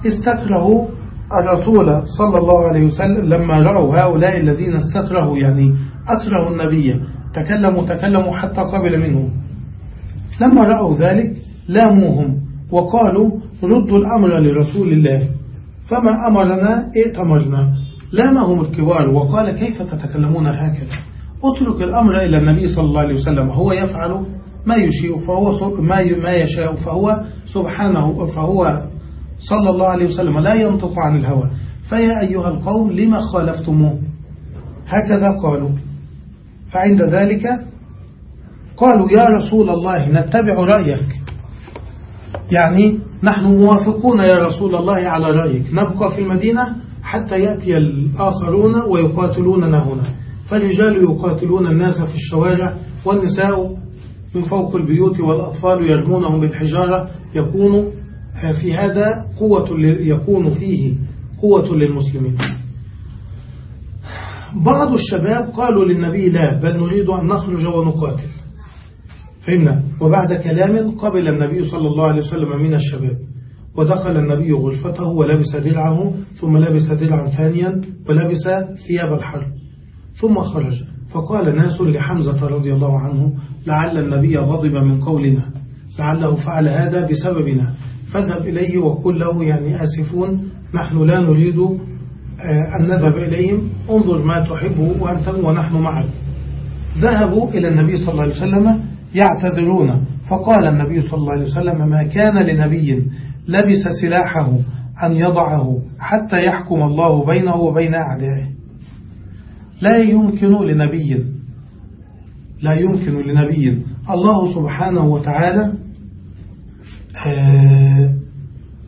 استكرهوا الرسول صلى الله عليه وسلم لما رأوا هؤلاء الذين استكرهوا يعني أكرهوا النبي. تكلموا تكلموا حتى قبل منهم. لما رأوا ذلك لاموهم وقالوا ردوا الأمر لرسول الله. فما أمرنا ائتمرنا. لامهم الكبار وقال كيف تتكلمون هكذا؟ اترك الأمر إلى النبي صلى الله عليه وسلم. هو يفعل ما يشيء فهو ما ما يشاء فهو سبحانه فهو صلى الله عليه وسلم. لا ينطق عن الهوى. فيا أيها القوم لما خالفتموه؟ هكذا قالوا. فعند ذلك قالوا يا رسول الله نتبع رأيك. يعني نحن موافقون يا رسول الله على رأيك. نبقى في المدينة حتى يأتي الآخرون ويقاتلوننا هنا. فالرجال يقاتلون الناس في الشوارع والنساء من فوق البيوت والأطفال يرمونهم بالحجارة. يكون في هذا قوة يكون فيه قوة للمسلمين. بعض الشباب قالوا للنبي لا بل نريد أن نخرج ونقاتل. فهمنا وبعد كلام قبل النبي صلى الله عليه وسلم من الشباب ودخل النبي غرفته ولبس درعه ثم لبس درعا ثانيا ولبس ثياب الحرب ثم خرج. فقال ناس لحمزة رضي الله عنه لعل النبي غضب من قولنا لعله فعل هذا بسببنا فاذهب إليه وقل له يعني آسفون نحن لا نريد أن نذهب إليهم انظر ما تحبه وأنت ونحن معك ذهبوا إلى النبي صلى الله عليه وسلم يعتذرون. فقال النبي صلى الله عليه وسلم ما كان لنبي لبس سلاحه أن يضعه حتى يحكم الله بينه وبين أعدائه. لا يمكن لنبي لا يمكن لنبي. الله سبحانه وتعالى آه،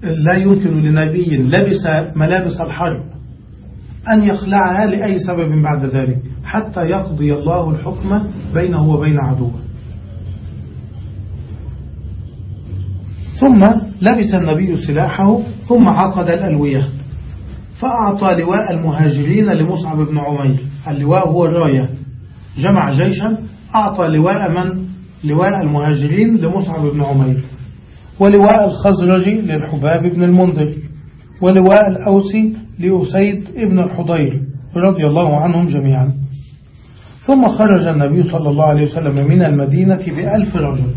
لا يمكن لنبي لبس ملابس الحرب. أن يخلعها لأي سبب بعد ذلك حتى يقضي الله الحكم بينه وبين عدوه. ثم لبس النبي سلاحه ثم عقد الألوية. فأعطى لواء المهاجرين لمصعب بن عمير. اللواء هو الراية. جمع جيشا أعطى لواء من؟ لواء المهاجرين لمصعب بن عمير. ولواء الخزرج للحباب بن المنذر. ولواء الأوسي لأسيد ابن الحضير رضي الله عنهم جميعا. ثم خرج النبي صلى الله عليه وسلم من المدينة بألف رجل.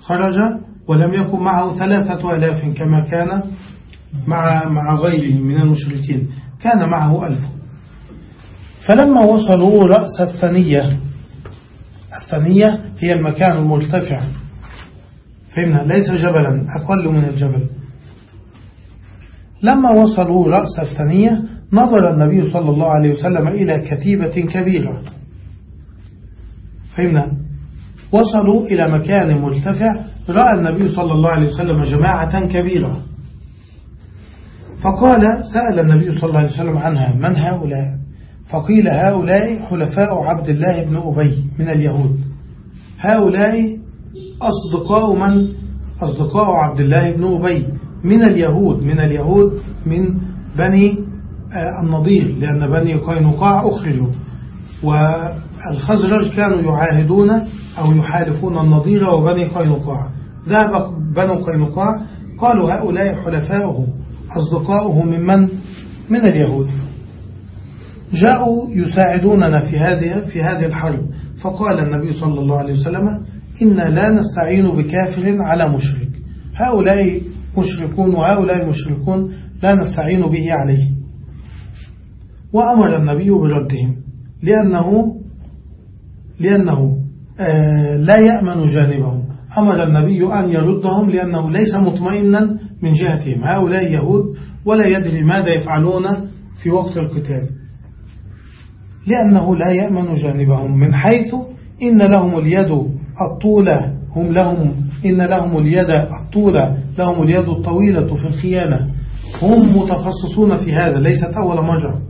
خرج ولم يكن معه ثلاثة ألاف كما كان مع مع غيره من المشركين. كان معه ألف. فلما وصلوا رأس الثنية الثنية هي المكان المرتفع. فهمنا؟ ليس جبلا أقل من الجبل. لما وصلوا رأس الثنية نظر النبي صلى الله عليه وسلم إلى كتيبة كبيرة. فهمنا؟ وصلوا إلى مكان مرتفع رأى النبي صلى الله عليه وسلم جماعة كبيرة. فقال سأل النبي صلى الله عليه وسلم عنها من هؤلاء؟ فقيل هؤلاء حلفاء عبد الله بن أبي من اليهود. هؤلاء أصدقاء من؟ أصدقاء عبد الله بن أبي. من اليهود من اليهود من بني آه، النضير لأن بني قينقاع أخرجوا. والخزرج كانوا يعاهدون أو يحالفون النضير وبني قينقاع. ذهب بنو قينقاع قالوا هؤلاء حلفاؤه أصدقاؤه ممن؟ من اليهود. جاءوا يساعدوننا في هذه في هذه الحرب. فقال النبي صلى الله عليه وسلم إنا لا نستعين بكافر على مشرك. هؤلاء مشركون وهؤلاء مشركون لا نستعين به عليه. وأمر النبي بردهم لأنه لأنه آه، لا يأمن جانبهم. أمر النبي أن يردهم لأنه ليس مطمئنا من جهتهم. هؤلاء يهود ولا يدري ماذا يفعلون في وقت القتال. لأنه لا يأمن جانبهم من حيث إن لهم اليد الطولة هم لهم إن لهم اليد الطولة لهم اليد الطويلة في الخيانة. هم متخصصون في هذا ليست أول مرة.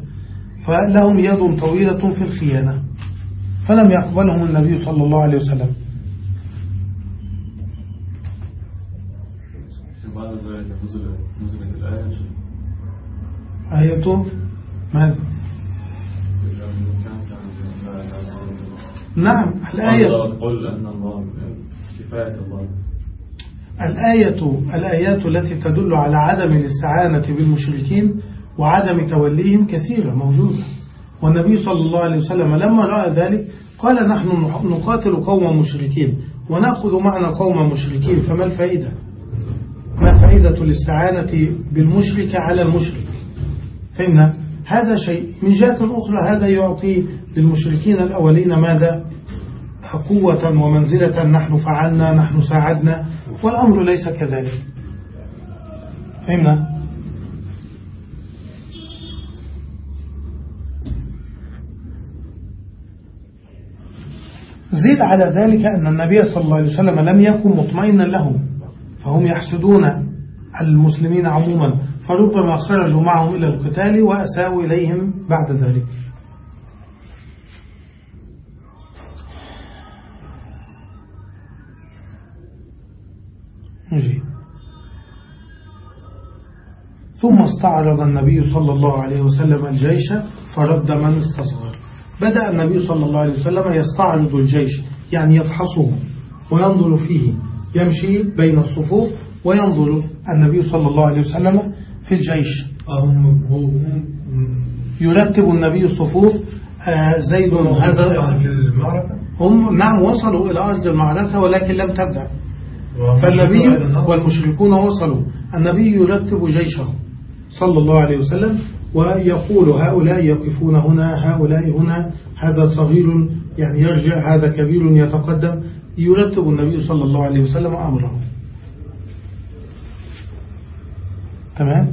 فلهم يد طويلة في الخيانة. فلم يقبلهم النبي صلى الله عليه وسلم. آيته ماذا؟ نعم الآية. قل أن الله كفاية الله. الآية الآيات التي تدل على عدم الاستعانة بالمشركين وعدم توليهم كثيرة موجودة. والنبي صلى الله عليه وسلم لما رأى ذلك قال نحن نقاتل قوم مشركين ونأخذ معنا قوم مشركين فما الفائدة؟ ما فائدة الاستعانة بالمشرك على المشرك؟ فهمنا؟ هذا شيء. من جهة أخرى هذا يعطي للمشركين الأولين ماذا؟ قوة ومنزلة. نحن فعلنا نحن ساعدنا. والأمر ليس كذلك. فهمنا؟ زيد على ذلك أن النبي صلى الله عليه وسلم لم يكن مطمئنا لهم فهم يحسدون المسلمين عموما فربما خرجوا معهم إلى القتال وأساءوا إليهم بعد ذلك. نجي. ثم استعرض النبي صلى الله عليه وسلم الجيش فرد من استصغر. بدأ النبي صلى الله عليه وسلم يستعرض الجيش يعني يفحصه وينظر فيه يمشي بين الصفوف وينظر النبي صلى الله عليه وسلم في الجيش. يرتب النبي الصفوف آه، زيد هذا. هم نعم وصلوا إلى أرض المعركة ولكن لم تبدأ. فالنبي والمشركون وصلوا. النبي يرتب جيشه صلى الله عليه وسلم ويقول هؤلاء يقفون هنا هؤلاء هنا هذا صغير يعني يرجع هذا كبير يتقدم. يرتب النبي صلى الله عليه وسلم أمره. تمام؟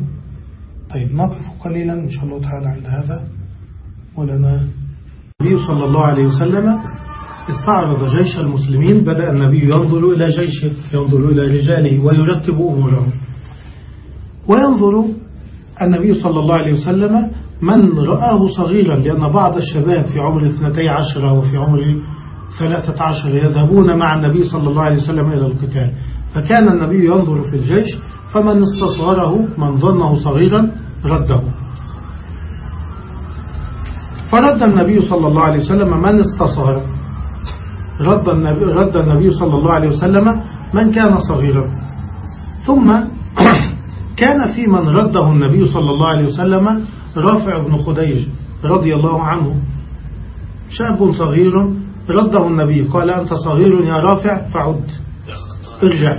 طيب نقف قليلا إن شاء الله تعالى عند هذا. ولنا النبي صلى الله عليه وسلم استعرض جيش المسلمين بدأ النبي ينظر إلى جيشه ينظر إلى رجاله ويرتب أموره. وينظر النبي صلى الله عليه وسلم من رآه صغيرا لأن بعض الشباب في عمر اثنتي عشرة وفي عمر ثلاثة عشر يذهبون مع النبي صلى الله عليه وسلم إلى القتال. فكان النبي ينظر في الجيش فمن استصغره من ظنه صغيرا رده. فرد النبي صلى الله عليه وسلم من استصغر. رد النبي, رد النبي صلى الله عليه وسلم من كان صغيرا. ثم كان في من رده النبي صلى الله عليه وسلم رافع بن خديج رضي الله عنه. شاب صغير رده النبي قال أنت صغير يا رافع فعد. ارجع.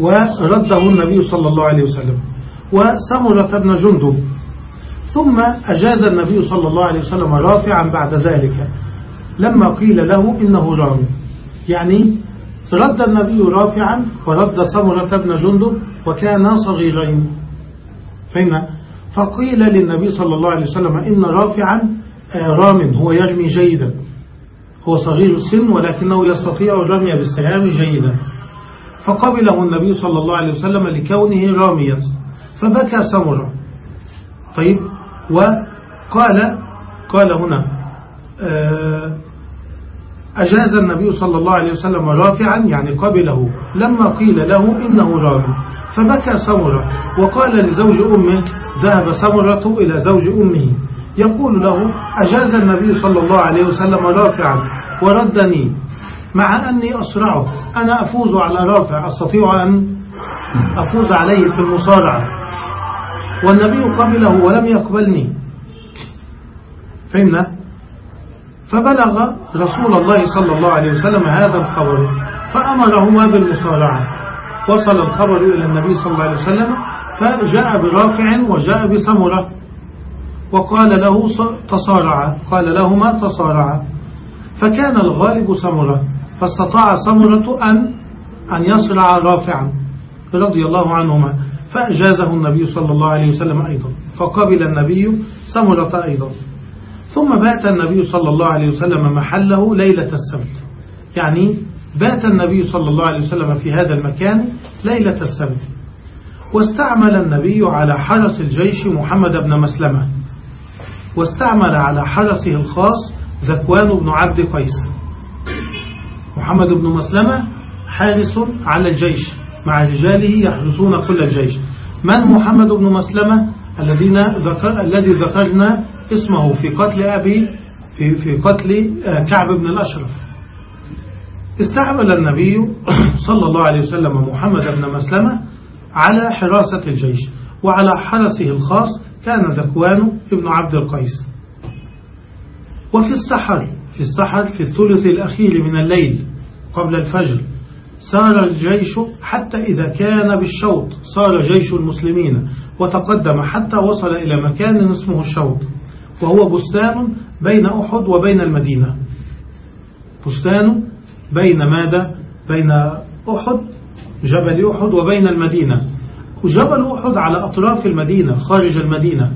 ورده النبي صلى الله عليه وسلم. وسمرة بن جندب. ثم أجاز النبي صلى الله عليه وسلم رافعا بعد ذلك. لما قيل له إنه رامي يعني رد النبي رافعا ورد سمرة بن جندب وكانا صغيرين. فهمنا؟ فقيل للنبي صلى الله عليه وسلم إن رافعا آه، رام هو يرمي جيدا. هو صغير السن ولكنه يستطيع الرمي بالسهام جيدا. فقبله النبي صلى الله عليه وسلم لكونه راميا. فبكى سمرة. طيب وقال قال هنا آه، أجاز النبي صلى الله عليه وسلم رافعا يعني قبله. لما قيل له إنه رامي فبكى سمرة. وقال لزوج أمه ذهب سمرة إلى زوج أمه. يقول له أجاز النبي صلى الله عليه وسلم رافعا. وردني مع أني أسرعه. أنا أفوز على رافع أستطيع أن أفوز عليه في المصارعة. والنبي قبله ولم يقبلني. فهمنا؟ فبلغ رسول الله صلى الله عليه وسلم هذا الخبر فأمرهما بالمصارعة وصل الخبر إلى النبي صلى الله عليه وسلم فجاء برافع وجاء بسمرة. وقال له تصارع قال لهما تصارعا فكان الغالب سمرة فاستطاع سمرة أن أن يصرع رافعا رضي الله عنهما. فأجازه النبي صلى الله عليه وسلم أيضا فقبل النبي سمرة أيضا. ثم بات النبي صلى الله عليه وسلم محله ليلة السبت. يعني بات النبي صلى الله عليه وسلم في هذا المكان ليلة السبت. واستعمل النبي على حرس الجيش محمد بن مسلمة. واستعمل على حرسه الخاص ذكوان بن عبد قيس. محمد بن مسلمة حارس على الجيش مع رجاله يحرسون كل الجيش. من محمد بن مسلمة؟ الذين ذكر الذي ذكرنا اسمه في قتل أبي في في قتل آه، كعب بن الأشرف. استعمل النبي صلى الله عليه وسلم محمد بن مسلمة على حراسة الجيش وعلى حرسه الخاص كان ذكوان ابن عبد القيس. وفي السحر في السحر في الثلث الأخير من الليل قبل الفجر سار الجيش حتى إذا كان بالشوط صار جيش المسلمين وتقدم حتى وصل إلى مكان اسمه الشوط. وهو بستان بين أحد وبين المدينة. بستان بين ماذا؟ بين أحد جبل أحد وبين المدينة. وجبل أحد على أطراف المدينة خارج المدينة.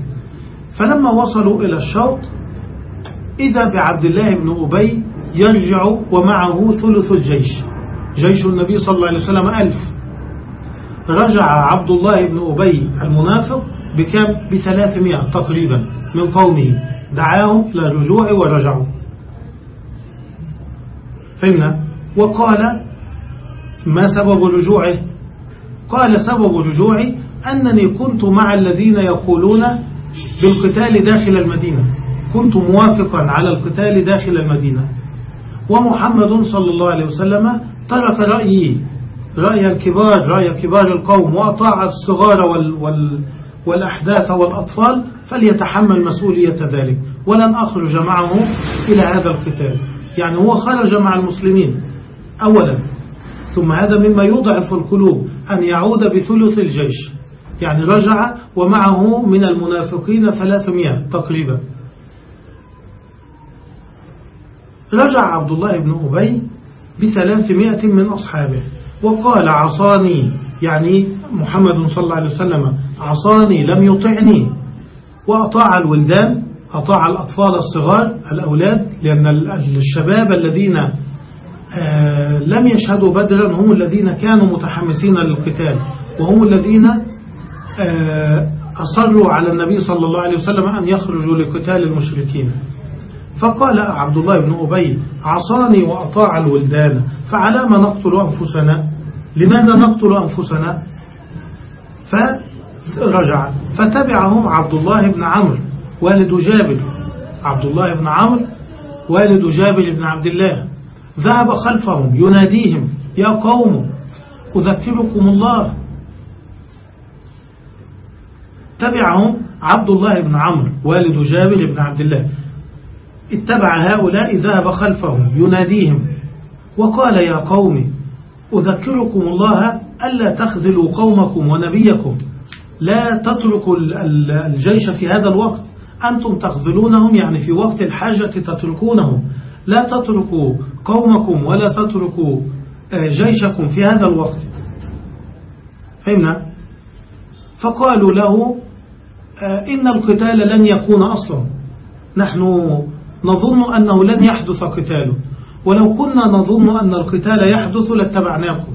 فلما وصلوا إلى الشوط إذا بعبد الله بن أبي يرجع ومعه ثلث الجيش. جيش النبي صلى الله عليه وسلم ألف. رجع عبد الله بن أبي المنافق بكم؟ بثلاثمائة تقريبا. من قومه. دعاهم للرجوع ورجعوا. فهمنا؟ وقال ما سبب رجوعه؟ قال سبب رجوعي أنني كنت مع الذين يقولون بالقتال داخل المدينة. كنت موافقا على القتال داخل المدينة. ومحمد صلى الله عليه وسلم ترك رأيي رأي الكبار رأي كبار القوم وأطاع الصغار وال وال والأحداث والأطفال فليتحمل مسؤولية ذلك. ولن أخرج معه إلى هذا القتال. يعني هو خرج مع المسلمين أولا. ثم هذا مما يضعف القلوب أن يعود بثلث الجيش. يعني رجع ومعه من المنافقين 300 تقريبا. رجع عبد الله بن أبي بثلاثمائة من أصحابه. وقال عصاني. يعني محمد صلى الله عليه وسلم عصاني لم يطعني. وأطاع الولدان أطاع الأطفال الصغار الأولاد لأن الشباب الذين آه، لم يشهدوا بدرا هم الذين كانوا متحمسين للقتال وهم الذين آه، أصروا على النبي صلى الله عليه وسلم أن يخرجوا لقتال المشركين. فقال عبد الله بن أبي عصاني وأطاع الولدان فعلى ما نقتل أنفسنا؟ لماذا نقتل أنفسنا؟ فرجع فتبعهم عبد الله بن عمرو والد جابر. عبد الله بن عمرو والد جابر بن عبد الله. ذهب خلفهم يناديهم يا قوم أذكركم الله. تبعهم عبد الله بن عمرو والد جابر بن عبد الله. اتبع هؤلاء ذهب خلفهم يناديهم. وقال يا قوم أذكركم الله ألا تخذلوا قومكم ونبيكم. لا تتركوا الجيش في هذا الوقت. أنتم تخذلونهم يعني في وقت الحاجة تتركونهم. لا تتركوا قومكم ولا تتركوا آه، جيشكم في هذا الوقت. فهمنا؟ فقالوا له آه، إن القتال لن يكون أصلا. نحن نظن أنه لن يحدث قتال. ولو كنا نظن أن القتال يحدث لاتبعناكم.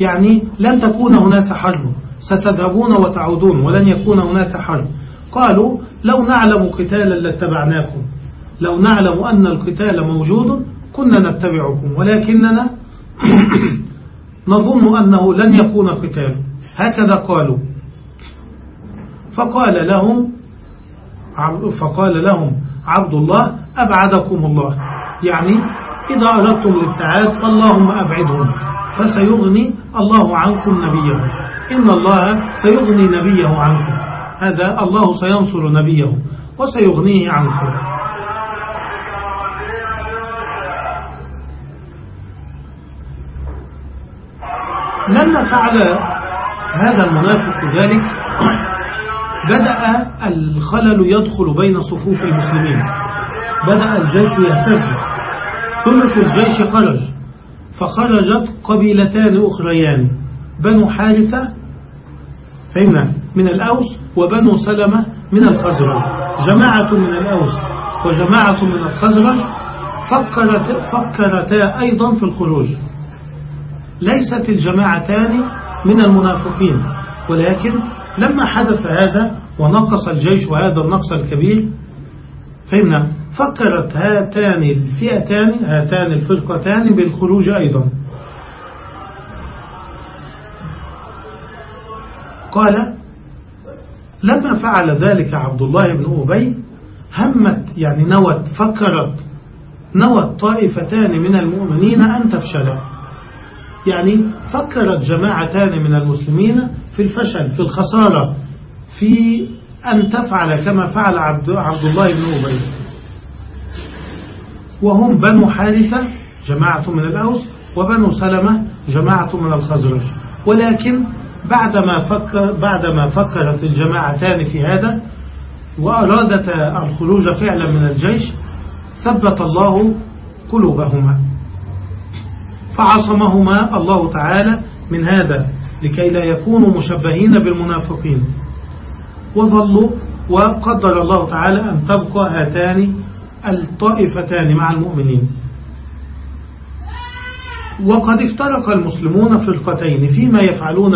يعني لن تكون هناك حرب. ستذهبون وتعودون ولن يكون هناك حرب. قالوا لو نعلم قتالا لاتبعناكم. لو نعلم أن القتال موجود كنا نتبعكم. ولكننا نظن أنه لن يكون قتال. هكذا قالوا. فقال لهم فقال لهم عبد الله أبعدكم الله. يعني إذا أردتم الابتعاد فاللهم أبعدهم فسيغني الله عنكم نبيه إن الله سيغني نبيه عنكم. هذا الله سينصر نبيه وسيغنيه عنكم. لما فعل هذا المنافق ذلك. بدأ الخلل يدخل بين صفوف المسلمين. بدأ الجيش يهتز ثلث الجيش خرج فخرجت قبيلتان أخريان. بنو حارثة فهمنا من الأوس وبنو سلمة من الخزرج. جماعة من الأوس وجماعة من الخزرج فكرت فكرتا أيضا في الخروج. ليست الجماعتان من المنافقين ولكن لما حدث هذا ونقص الجيش وهذا النقص الكبير فهمنا فكرت هاتان الفئتان هاتان الفرقتان بالخروج أيضا. قال لما فعل ذلك عبد الله بن أبي همت يعني نوت فكرت نوت طائفتان من المؤمنين أن تفشلا يعني فكرت جماعتان من المسلمين في الفشل في الخسارة في أن تفعل كما فعل عبد, عبد الله بن أبي. وهم بنو حارثة جماعة من الأوس وبنو سلمة جماعة من الخزرج. ولكن بعدما فكر بعدما فكرت الجماعتان في هذا وأرادتا الخروج فعلا من الجيش ثبت الله قلوبهما. فعصمهما الله تعالى من هذا لكي لا يكونوا مشبهين بالمنافقين. وظلوا وقدر الله تعالى أن تبقى هاتان الطائفتان مع المؤمنين. وقد افترق المسلمون فرقتين فيما يفعلون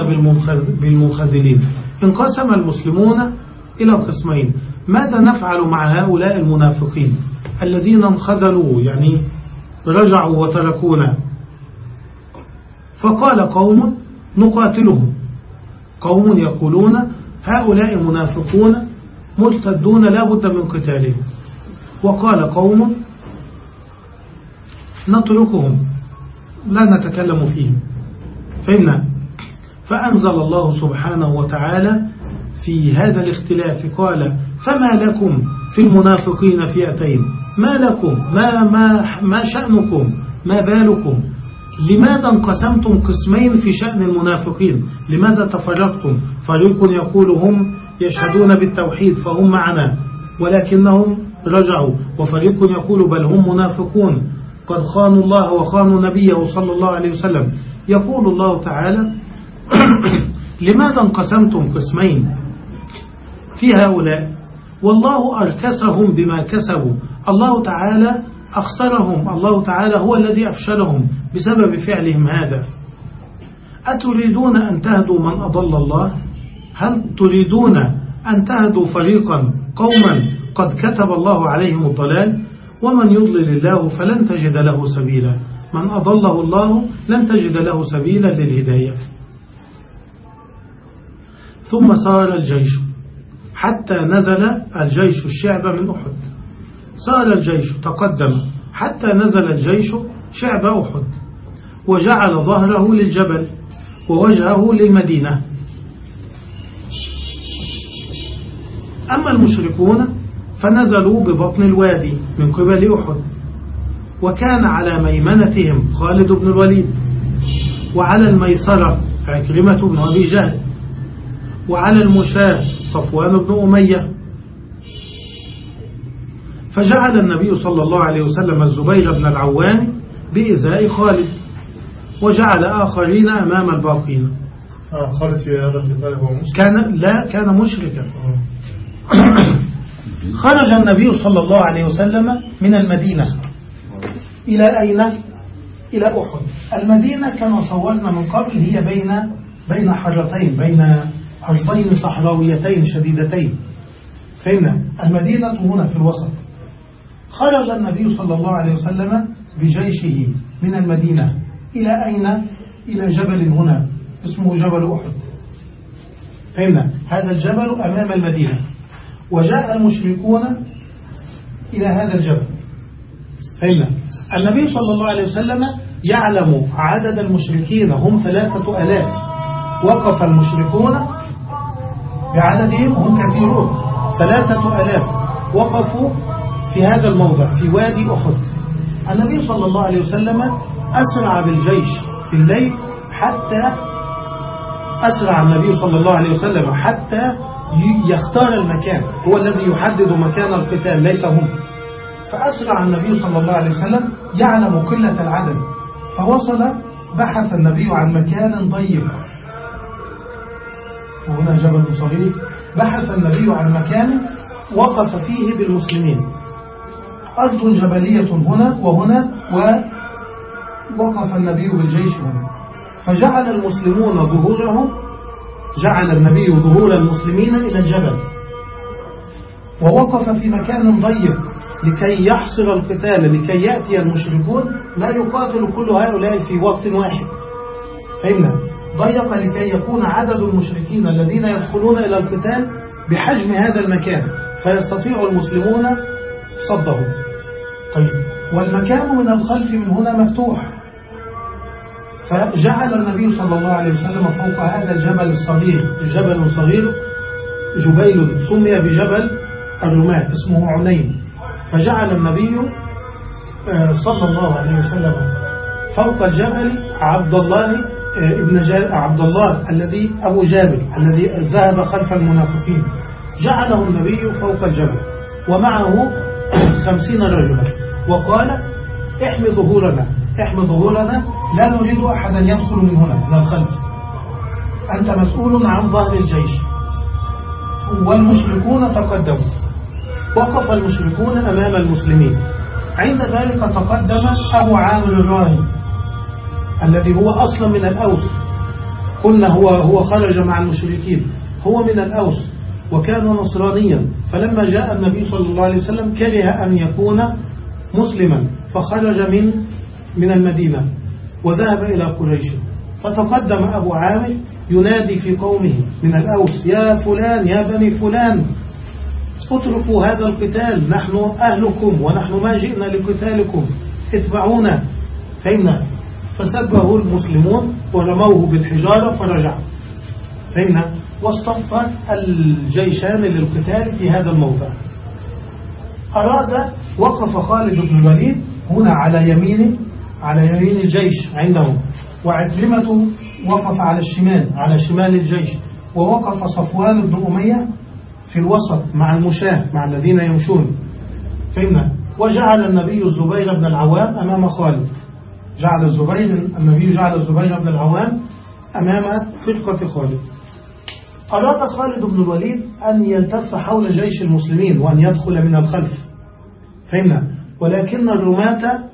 بالمخذلين انقسم المسلمون إلى قسمين. ماذا نفعل مع هؤلاء المنافقين الذين انخذلوا يعني رجعوا وتركونا؟ فقال قوم نقاتلهم. قوم يقولون هؤلاء منافقون مرتدون لا بد من قتالهم. وقال قوم نتركهم. لا نتكلم فيهم فإن فأنزل الله سبحانه وتعالى في هذا الاختلاف قال فما لكم في المنافقين فئتين؟ ما لكم؟ ما, ما, ما شأنكم؟ ما بالكم؟ لماذا انقسمتم قسمين في شأن المنافقين؟ لماذا تفرقتم؟ فريق يقول هم يشهدون بالتوحيد فهم معنا ولكنهم رجعوا. وفريق يقول بل هم منافقون. قد خانوا الله وخانوا نبيه صلى الله عليه وسلم. يقول الله تعالى لماذا انقسمتم قسمين في هؤلاء؟ والله أركسهم بما كسبوا. الله تعالى أخسرهم. الله تعالى هو الذي أفشلهم بسبب فعلهم هذا. أتريدون أن تهدوا من أضل الله؟ هل تريدون أن تهدوا فريقا قوما قد كتب الله عليهم الضلال؟ ومن يضلل الله فلن تجد له سبيلا. من أضله الله لن تجد له سبيلا للهداية. ثم سار الجيش. حتى نزل الجيش الشعب من أحد. سار الجيش تقدم. حتى نزل الجيش شعب أحد. وجعل ظهره للجبل ووجهه للمدينة. أما المشركون فنزلوا ببطن الوادي من قبل أحد وكان على ميمنتهم خالد بن الوليد وعلى الميسرة عكرمة بن أبي جهل وعلى المشاة صفوان بن أمية. فجعل النبي صلى الله عليه وسلم الزبير بن العوام بإزاء خالد وجعل آخرين أمام الباقين. آه خالد في هذا القتال هو مسلم كان لا كان مشركا. خرج النبي صلى الله عليه وسلم من المدينة. إلى أين؟ إلى أحد. المدينة كما صورنا من قبل هي بين بين حجرتين بين أرضين صحراويتين شديدتين. فهمنا؟ المدينة هنا في الوسط. خرج النبي صلى الله عليه وسلم بجيشه من المدينة. إلى أين؟ إلى جبل هنا اسمه جبل أحد. فهمنا؟ هذا الجبل أمام المدينة. وجاء المشركون إلى هذا الجبل. فهمنا النبي صلى الله عليه وسلم يعلم عدد المشركين هم ثلاثة ألاف. وقف المشركون بعددهم هم كثيرون ثلاثة ألاف. وقفوا في هذا الموضع في وادي أحد. النبي صلى الله عليه وسلم أسرع بالجيش في الليل حتى أسرع النبي صلى الله عليه وسلم حتى يختار المكان. هو الذي يحدد مكان القتال ليس هم. فأسرع النبي صلى الله عليه وسلم يعلم قلة العدد. فوصل بحث النبي عن مكان ضيق وهنا جبل صغير. بحث النبي عن مكان وقف فيه بالمسلمين. أرض جبلية هنا وهنا ووقف النبي بالجيش هنا. فجعل المسلمون ظهورهم جعل النبي ظهور المسلمين إلى الجبل. ووقف في مكان ضيق لكي يحصر القتال لكي يأتي المشركون. لا يقاتل كل هؤلاء في وقت واحد. فهمنا ضيق لكي يكون عدد المشركين الذين يدخلون إلى القتال بحجم هذا المكان فيستطيع المسلمون صده طيب والمكان من الخلف من هنا مفتوح. فجعل النبي صلى الله عليه وسلم فوق هذا الجبل الصغير جبل صغير جبيل سمي بجبل الرماة اسمه عنين فجعل النبي آه، صلى الله عليه وسلم فوق الجبل عبد الله آه، ابن عبد الله الذي أبو جابر الذي ذهب خلف المنافقين. جعله النبي فوق الجبل ومعه خمسين رجلا. وقال احمي ظهورنا احمي ظهورنا لا نريد أحدا يدخل من هنا من الخلف. أنت مسؤول عن ظهر الجيش. والمشركون تقدموا. وقف المشركون أمام المسلمين. عند ذلك تقدم أبو عامر الراهي الذي هو أصلا من الأوس. قلنا هو, هو خرج مع المشركين. هو من الأوس. وكان نصرانيا. فلما جاء النبي صلى الله عليه وسلم كره أن يكون مسلما. فخرج من من المدينة. وذهب إلى قريش. فتقدم أبو عامر ينادي في قومه من الأوس يا فلان يا بني فلان اتركوا هذا القتال نحن أهلكم ونحن ما جئنا لقتالكم اتبعونا. فهمنا فسبه المسلمون ورموه بالحجارة فرجع. فهمنا واصطف الجيشان للقتال في هذا الموضع. أراد وقف خالد بن الوليد هنا على يمين على يمين الجيش عندهم وعكرمة وقف على الشمال على شمال الجيش ووقف صفوان بن أمية في الوسط مع المشاة مع الذين يمشون. فهمنا؟ وجعل النبي الزبير بن العوام أمام خالد. جعل الزبير النبي جعل الزبير بن العوام أمام فرقة خالد. أراد خالد بن الوليد أن يلتف حول جيش المسلمين وأن يدخل من الخلف. فهمنا؟ ولكن الرماة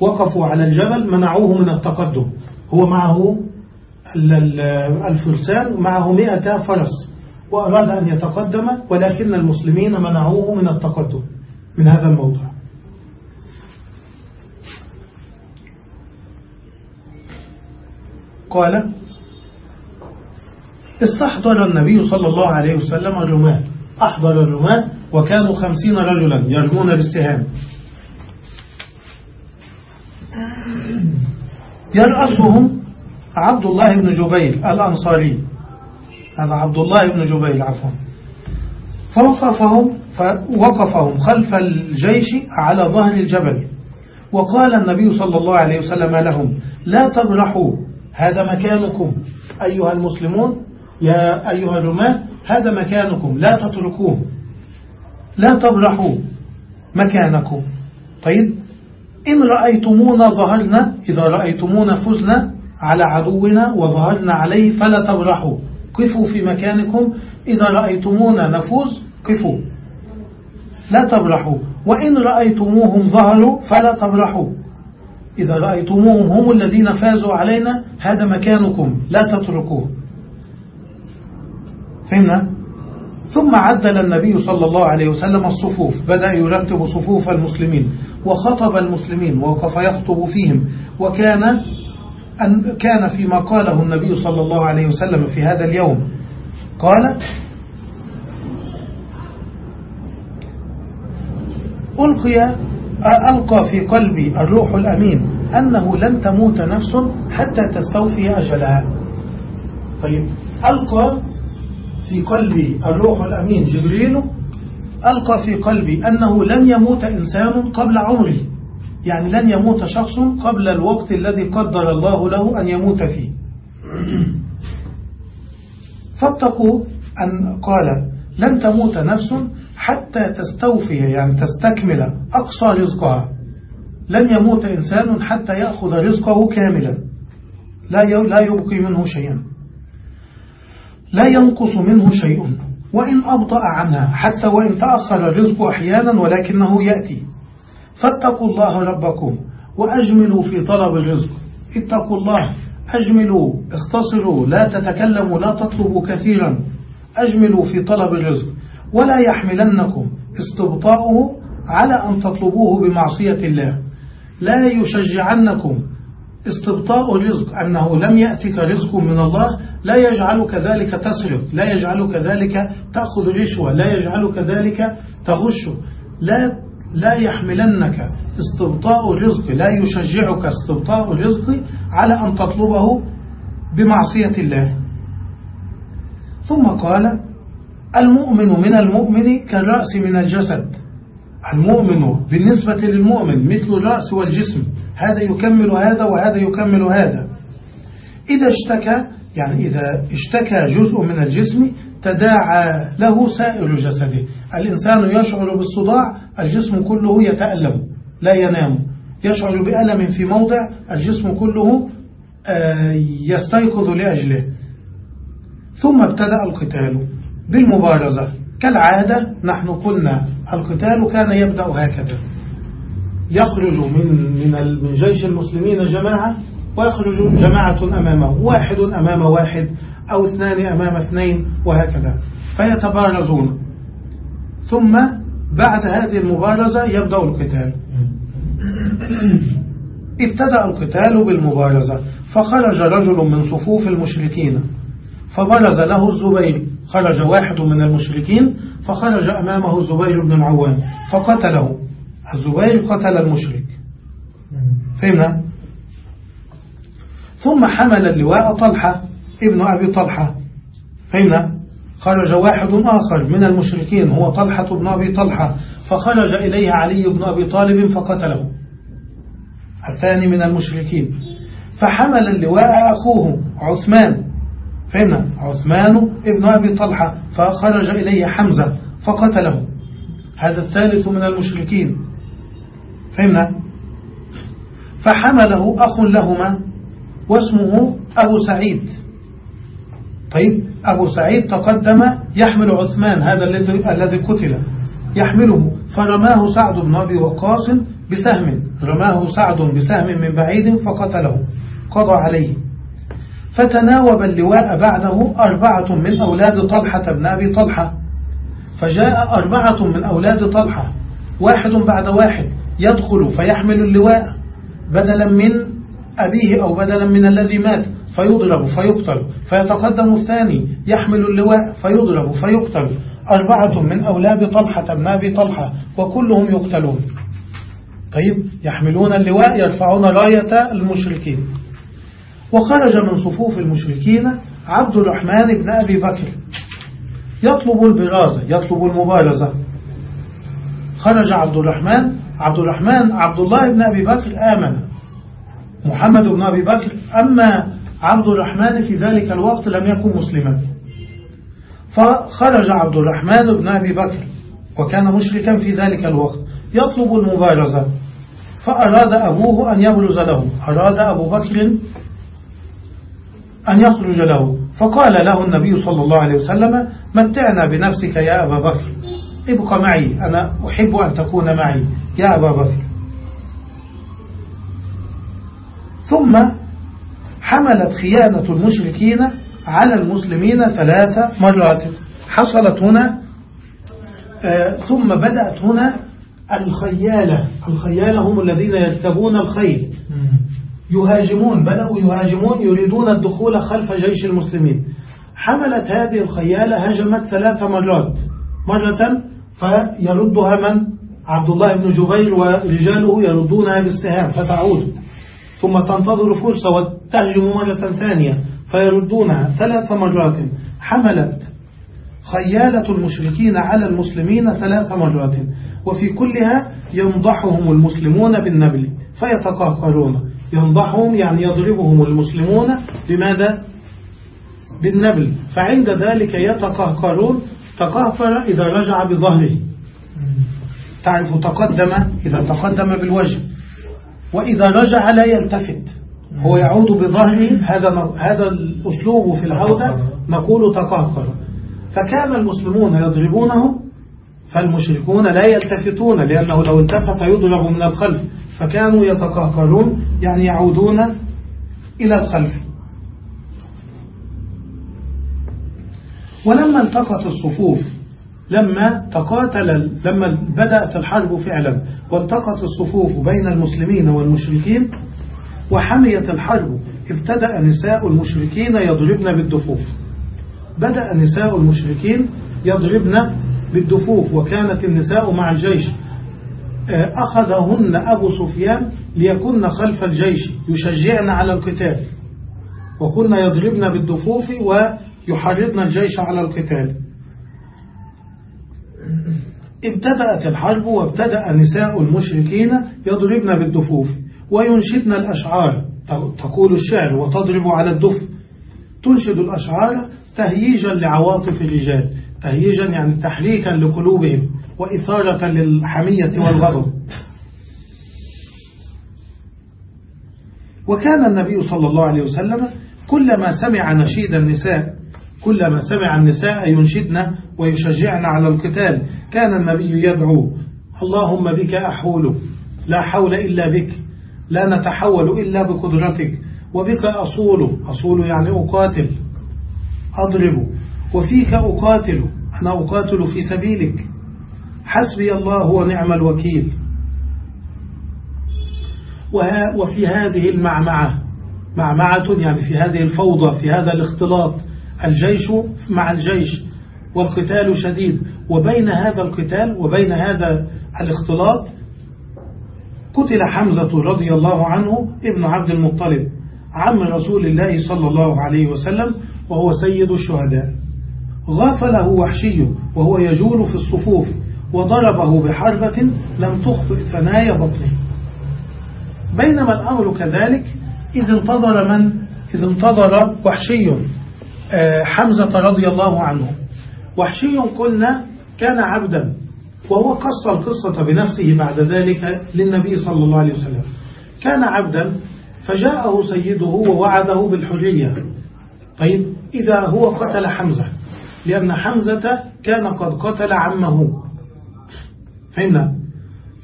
وقفوا على الجبل منعوه من التقدم. هو معه الفرسان معه مئة فرس. وأراد أن يتقدم ولكن المسلمين منعوه من التقدم من هذا الموضع قال استحضر النبي صلى الله عليه وسلم الرماة. أحضر الرماة وكانوا خمسين رجلا يرمون بالسهام. يرأسهم عبد الله بن جبير الأنصاري. هذا عبد الله بن جبير عفوا. فوقفهم فوقفهم خلف الجيش على ظهر الجبل. وقال النبي صلى الله عليه وسلم لهم لا تبرحوا هذا مكانكم. أيها المسلمون يا أيها الرماة هذا مكانكم. لا تتركوه. لا تبرحوا مكانكم. طيب إن رأيتمونا ظهرنا إذا رأيتمونا فزنا على عدونا وظهرنا عليه فلا تبرحوا. قفوا في مكانكم. إذا رأيتمونا نفوز قفوا. لا تبرحوا. وإن رأيتموهم ظهروا فلا تبرحوا. إذا رأيتموهم هم الذين فازوا علينا هذا مكانكم. لا تتركوه. فهمنا؟ ثم عدل النبي صلى الله عليه وسلم الصفوف. بدأ يرتب صفوف المسلمين. وخطب المسلمين ووقف يخطب فيهم. وكان أن كان فيما قاله النبي صلى الله عليه وسلم في هذا اليوم. قال ألقي ألقى في قلبي الروح الأمين أنه لن تموت نفس حتى تستوفي أجلها. طيب ألقى في قلبي الروح الأمين جبريل ألقى في قلبي أنه لن يموت إنسان قبل عمري. يعني لن يموت شخص قبل الوقت الذي قدر الله له أن يموت فيه. فاتقوا أن قال لن تموت نفس حتى تستوفي يعني تستكمل أقصى رزقها. لن يموت إنسان حتى يأخذ رزقه كاملا. لا لا يبقي منه شيئا. لا ينقص منه شيء. وإن أبطأ عنها حتى وإن تأخر الرزق أحيانا ولكنه يأتي. فاتقوا الله ربكم وأجملوا في طلب الرزق. اتقوا الله أجملوا اختصروا لا تتكلموا لا تطلبوا كثيرا. أجملوا في طلب الرزق. ولا يحملنكم استبطاؤه على أن تطلبوه بمعصية الله. لا يشجعنكم استبطاء الرزق أنه لم يأتك رزق من الله لا يجعلك ذلك تسرق لا يجعلك ذلك تأخذ رشوة لا يجعلك ذلك تغش. لا لا يحملنك استبطاء الرزق لا يشجعك استبطاء الرزق على أن تطلبه بمعصية الله. ثم قال المؤمن من المؤمن كالرأس من الجسد. المؤمن بالنسبة للمؤمن مثل الرأس والجسم. هذا يكمل هذا وهذا يكمل هذا. إذا اشتكى يعني إذا اشتكى جزء من الجسم تداعى له سائر جسده. الإنسان يشعر بالصداع الجسم كله يتألم لا ينام. يشعر بألم في موضع الجسم كله آه، يستيقظ لأجله. ثم ابتدأ القتال بالمبارزة. كالعادة نحن قلنا القتال كان يبدأ هكذا. يخرج من من من جيش المسلمين جماعة ويخرج جماعة أمامه واحد أمام واحد أو اثنان أمام اثنين وهكذا. فيتبارزون. ثم بعد هذه المبارزة يبدأ القتال. ابتدأ القتال بالمبارزة. فخرج رجل من صفوف المشركين. فبرز له الزبير. خرج واحد من المشركين فخرج أمامه الزبير بن العوام فقتله. الزبير قتل المشرك. فهمنا؟ ثم حمل اللواء طلحة ابن أبي طلحة. فهمنا؟ خرج واحد آخر من المشركين هو طلحة بن أبي طلحة فخرج إليه علي بن أبي طالب فقتله. الثاني من المشركين. فحمل اللواء أخوه عثمان. فهمنا؟ عثمان ابن أبي طلحة فخرج إليه حمزة فقتله. هذا الثالث من المشركين. فهمنا؟ فحمله أخ لهما واسمه أبو سعيد. طيب أبو سعيد تقدم يحمل عثمان هذا الذي الذي قتل. يحمله. فرماه سعد بن أبي وقاص بسهم. رماه سعد بسهم من بعيد فقتله. قضى عليه. فتناوب اللواء بعده أربعة من أولاد طلحة بن أبي طلحة. فجاء أربعة من أولاد طلحة. واحد بعد واحد. يدخل فيحمل اللواء بدلا من أبيه أو بدلا من الذي مات فيضرب فيقتل. فيتقدم الثاني يحمل اللواء فيضرب فيقتل. أربعة من أولاد طلحة بن أبي طلحة وكلهم يقتلون. طيب يحملون اللواء يرفعون راية المشركين. وخرج من صفوف المشركين عبد الرحمن بن أبي بكر. يطلب البرازة يطلب المبارزة. خرج عبد الرحمن عبد الرحمن عبد الله بن أبي بكر آمن. محمد بن أبي بكر. أما عبد الرحمن في ذلك الوقت لم يكن مسلما. فخرج عبد الرحمن بن أبي بكر وكان مشركا في ذلك الوقت. يطلب المبارزة. فأراد أبوه أن يبرز له. أراد أبو بكر أن يخرج له. فقال له النبي صلى الله عليه وسلم متعنا بنفسك يا أبا بكر. ابق معي. أنا أحب أن تكون معي. يا أبا بكر. ثم حملت خيانة المشركين على المسلمين ثلاث مرات. حصلت هنا آه، ثم بدأت هنا الخيالة. الخيالة هم الذين يركبون الخيل. يهاجمون بدأوا يهاجمون يريدون الدخول خلف جيش المسلمين. حملت هذه الخيالة هجمت ثلاث مرات. مرة فيردها من؟ عبد الله بن جبير ورجاله يردونها بالسهام فتعود. ثم تنتظر فرصة وتهجم مرة ثانية فيردونها ثلاث مرات. حملت خيالة المشركين على المسلمين ثلاث مرات. وفي كلها ينضحهم المسلمون بالنبل فيتقهقرون ينضحهم يعني يضربهم المسلمون بماذا؟ بالنبل. فعند ذلك يتقهقرون تقهقر إذا رجع بظهره. تعرف تقدم إذا تقدم بالوجه. وإذا رجع لا يلتفت. هو يعود بظهره هذا هذا الأسلوب في العودة نقول تقهقر فكان المسلمون يضربونه فالمشركون لا يلتفتون لأنه لو التفت يضرب من الخلف. فكانوا يتقهقرون يعني يعودون إلى الخلف. ولما التقت الصفوف لما تقاتل لما بدأت الحرب فعلا والتقت الصفوف بين المسلمين والمشركين وحميت الحرب ابتدأ نساء المشركين يضربن بالدفوف. بدأ نساء المشركين يضربن بالدفوف وكانت النساء مع الجيش. آه، أخذهن أبو سفيان ليكن خلف الجيش يشجعن على القتال. وكن يضربن بالدفوف ويحرضن الجيش على القتال. ابتدأت الحرب وابتدأ نساء المشركين يضربن بالدفوف وينشدن الأشعار تقول الشعر وتضرب على الدف. تنشد الأشعار تهييجا لعواطف الرجال تهييجا يعني تحريكا لقلوبهم وإثارة للحمية والغضب. وكان النبي صلى الله عليه وسلم كلما سمع نشيد النساء كلما سمع النساء ينشدن ويشجعن على القتال. كان النبي يدعو اللهم بك أحول لا حول إلا بك لا نتحول إلا بقدرتك وبك أصول أصول يعني أقاتل أضرب وفيك أقاتل أنا أقاتل في سبيلك حسبي الله ونعم الوكيل. وفي هذه المعمعة معمعة يعني في هذه الفوضى في هذا الاختلاط الجيش مع الجيش والقتال شديد. وبين هذا القتال وبين هذا الاختلاط قتل حمزة رضي الله عنه ابن عبد المطلب عم رسول الله صلى الله عليه وسلم وهو سيد الشهداء. غافله وحشي وهو يجول في الصفوف وضربه بحربة لم تخطئ ثنايا بطنه. بينما الأمر كذلك إذ انتظر من؟ إذ انتظر وحشي. حمزة رضي الله عنه. وحشي قلنا كان عبدا وهو قص القصة بنفسه بعد ذلك للنبي صلى الله عليه وسلم. كان عبدا فجاءه سيده ووعده بالحرية طيب إذا هو قتل حمزة لأن حمزة كان قد قتل عمه. فهمنا؟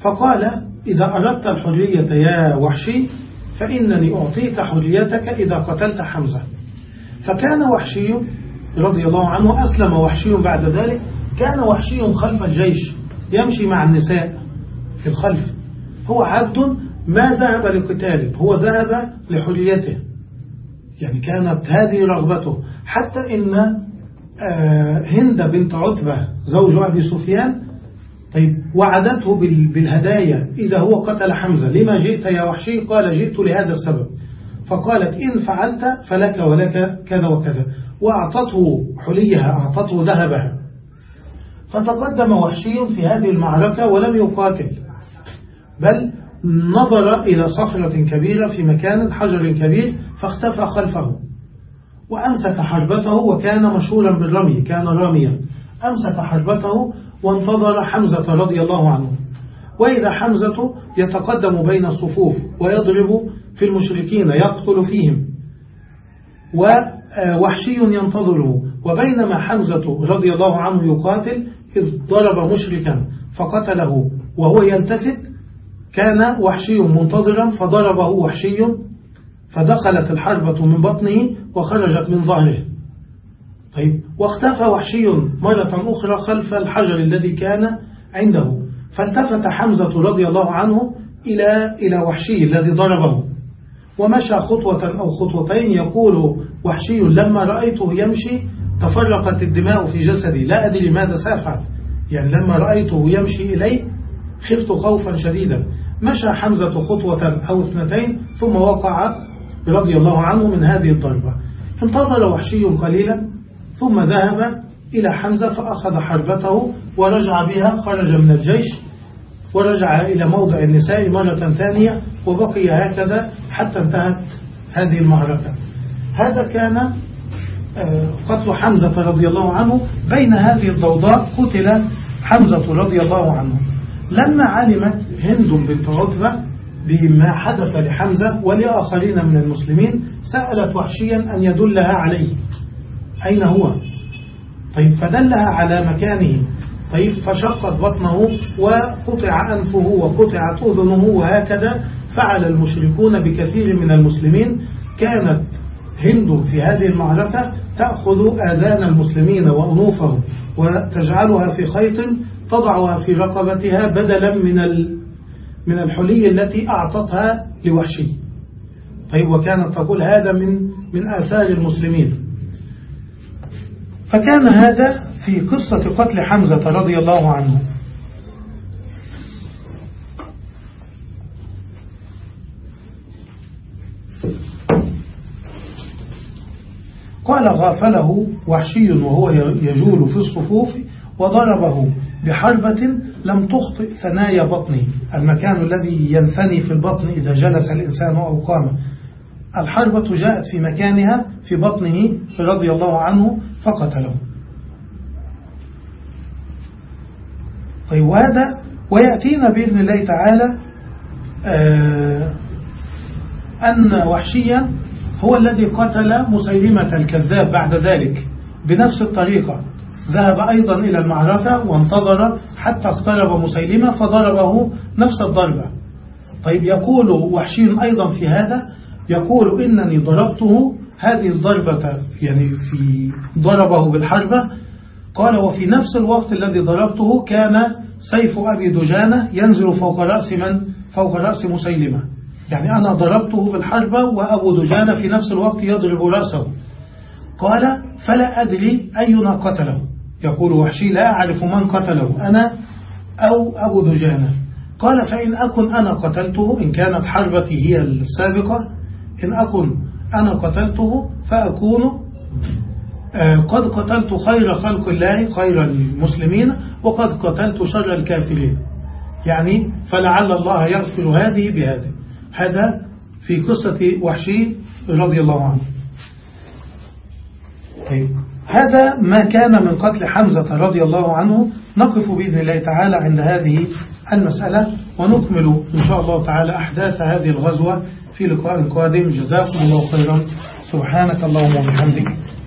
فقال إذا أردت الحرية يا وحشي فإنني أعطيك حريتك إذا قتلت حمزة. فكان وحشي رضي الله عنه أسلم وحشي بعد ذلك كان وحشي خلف الجيش يمشي مع النساء في الخلف. هو عبد ما ذهب لقتاله هو ذهب لحريته. يعني كانت هذه رغبته. حتى إن آه، هند بنت عتبة زوج أبي سفيان طيب وعدته بالهدايا. إذا هو قتل حمزة لما جئت يا وحشي؟ قال جئت لهذا السبب. فقالت إن فعلت فلك ولك كذا وكذا. وأعطته حليها أعطته ذهبها. فتقدم وحشي في هذه المعركة ولم يقاتل بل نظر إلى صخرة كبيرة في مكان حجر كبير فاختفى خلفه. وأمسك حربته وكان مشهورا بالرمي كان راميا. أمسك حربته وانتظر حمزة رضي الله عنه. وإذا حمزة يتقدم بين الصفوف ويضرب في المشركين يقتل فيهم. ووحشي ينتظره. وبينما حمزة رضي الله عنه يقاتل إذ ضرب مشركا فقتله. وهو يلتفت كان وحشي منتظرا فضربه وحشي فدخلت الحربة من بطنه وخرجت من ظهره. طيب واختفى وحشي مرة أخرى خلف الحجر الذي كان عنده. فالتفت حمزة رضي الله عنه إلى إلى وحشي الذي ضربه. ومشى خطوة أو خطوتين يقول وحشي لما رأيته يمشي تفرقت الدماء في جسدي. لا أدري ماذا سأفعل يعني لما رأيته يمشي إلي خفت خوفا شديدا. مشى حمزة خطوة أو اثنتين ثم وقع رضي الله عنه من هذه الضربة. انتظر وحشي قليلا ثم ذهب إلى حمزة فأخذ حربته ورجع بها خرج من الجيش. ورجع إلى موضع النساء مرة ثانية وبقي هكذا حتى انتهت هذه المعركة. هذا كان آه، قتل حمزة رضي الله عنه. بين هذه الضوضاء قتل حمزة رضي الله عنه. لما علمت هند بنت عتبة بما حدث لحمزة ولآخرين من المسلمين سألت وحشيا أن يدلها عليه. أين هو؟ طيب فدلها على مكانه. طيب فشقت بطنه وقطع أنفه وقطعت أذنه وهكذا. فعل المشركون بكثير من المسلمين. كانت هند في هذه المعركة تأخذ آذان المسلمين وأنوفهم وتجعلها في خيط تضعها في رقبتها بدلا من من الحلي التي أعطتها لوحشي. طيب وكانت تقول هذا من من آثار المسلمين. فكان هذا في قصة قتل حمزة رضي الله عنه. قال غافله وحشي وهو يجول في الصفوف وضربه بحربة لم تخطئ ثنايا بطنه. المكان الذي ينثني في البطن إذا جلس الإنسان أو قام. الحربة جاءت في مكانها في بطنه رضي الله عنه فقتله. طيب وهذا ويأتينا بإذن الله تعالى آه أن وحشيا هو الذي قتل مسيلمة الكذاب بعد ذلك بنفس الطريقة. ذهب أيضا إلى المعركة وانتظر حتى اقترب مسيلمة فضربه نفس الضربة. طيب يقول وحشي أيضا في هذا يقول إنني ضربته هذه الضربة يعني في ضربه بالحربة قال وفي نفس الوقت الذي ضربته كان سيف أبي دجانة ينزل فوق رأس من؟ فوق رأس مسيلمة. يعني أنا ضربته بالحربة وأبو دجانة في نفس الوقت يضرب رأسه. قال فلا أدري أينا قتله. يقول وحشي لا أعرف من قتله أنا أو أبو دجانة. قال فإن أكن أنا قتلته إن كانت حربتي هي السابقة إن أكن أنا قتلته فأكون قد قتلت خير خلق الله خير المسلمين وقد قتلت شر الكافرين. يعني فلعل الله يغفر هذه بهذه. هذا في قصة وحشي رضي الله عنه. طيب. هذا ما كان من قتل حمزة رضي الله عنه. نقف بإذن الله تعالى عند هذه المسألة ونكمل إن شاء الله تعالى أحداث هذه الغزوة في لقاء قادم. جزاكم الله خيرا. سبحانك اللهم وبحمدك.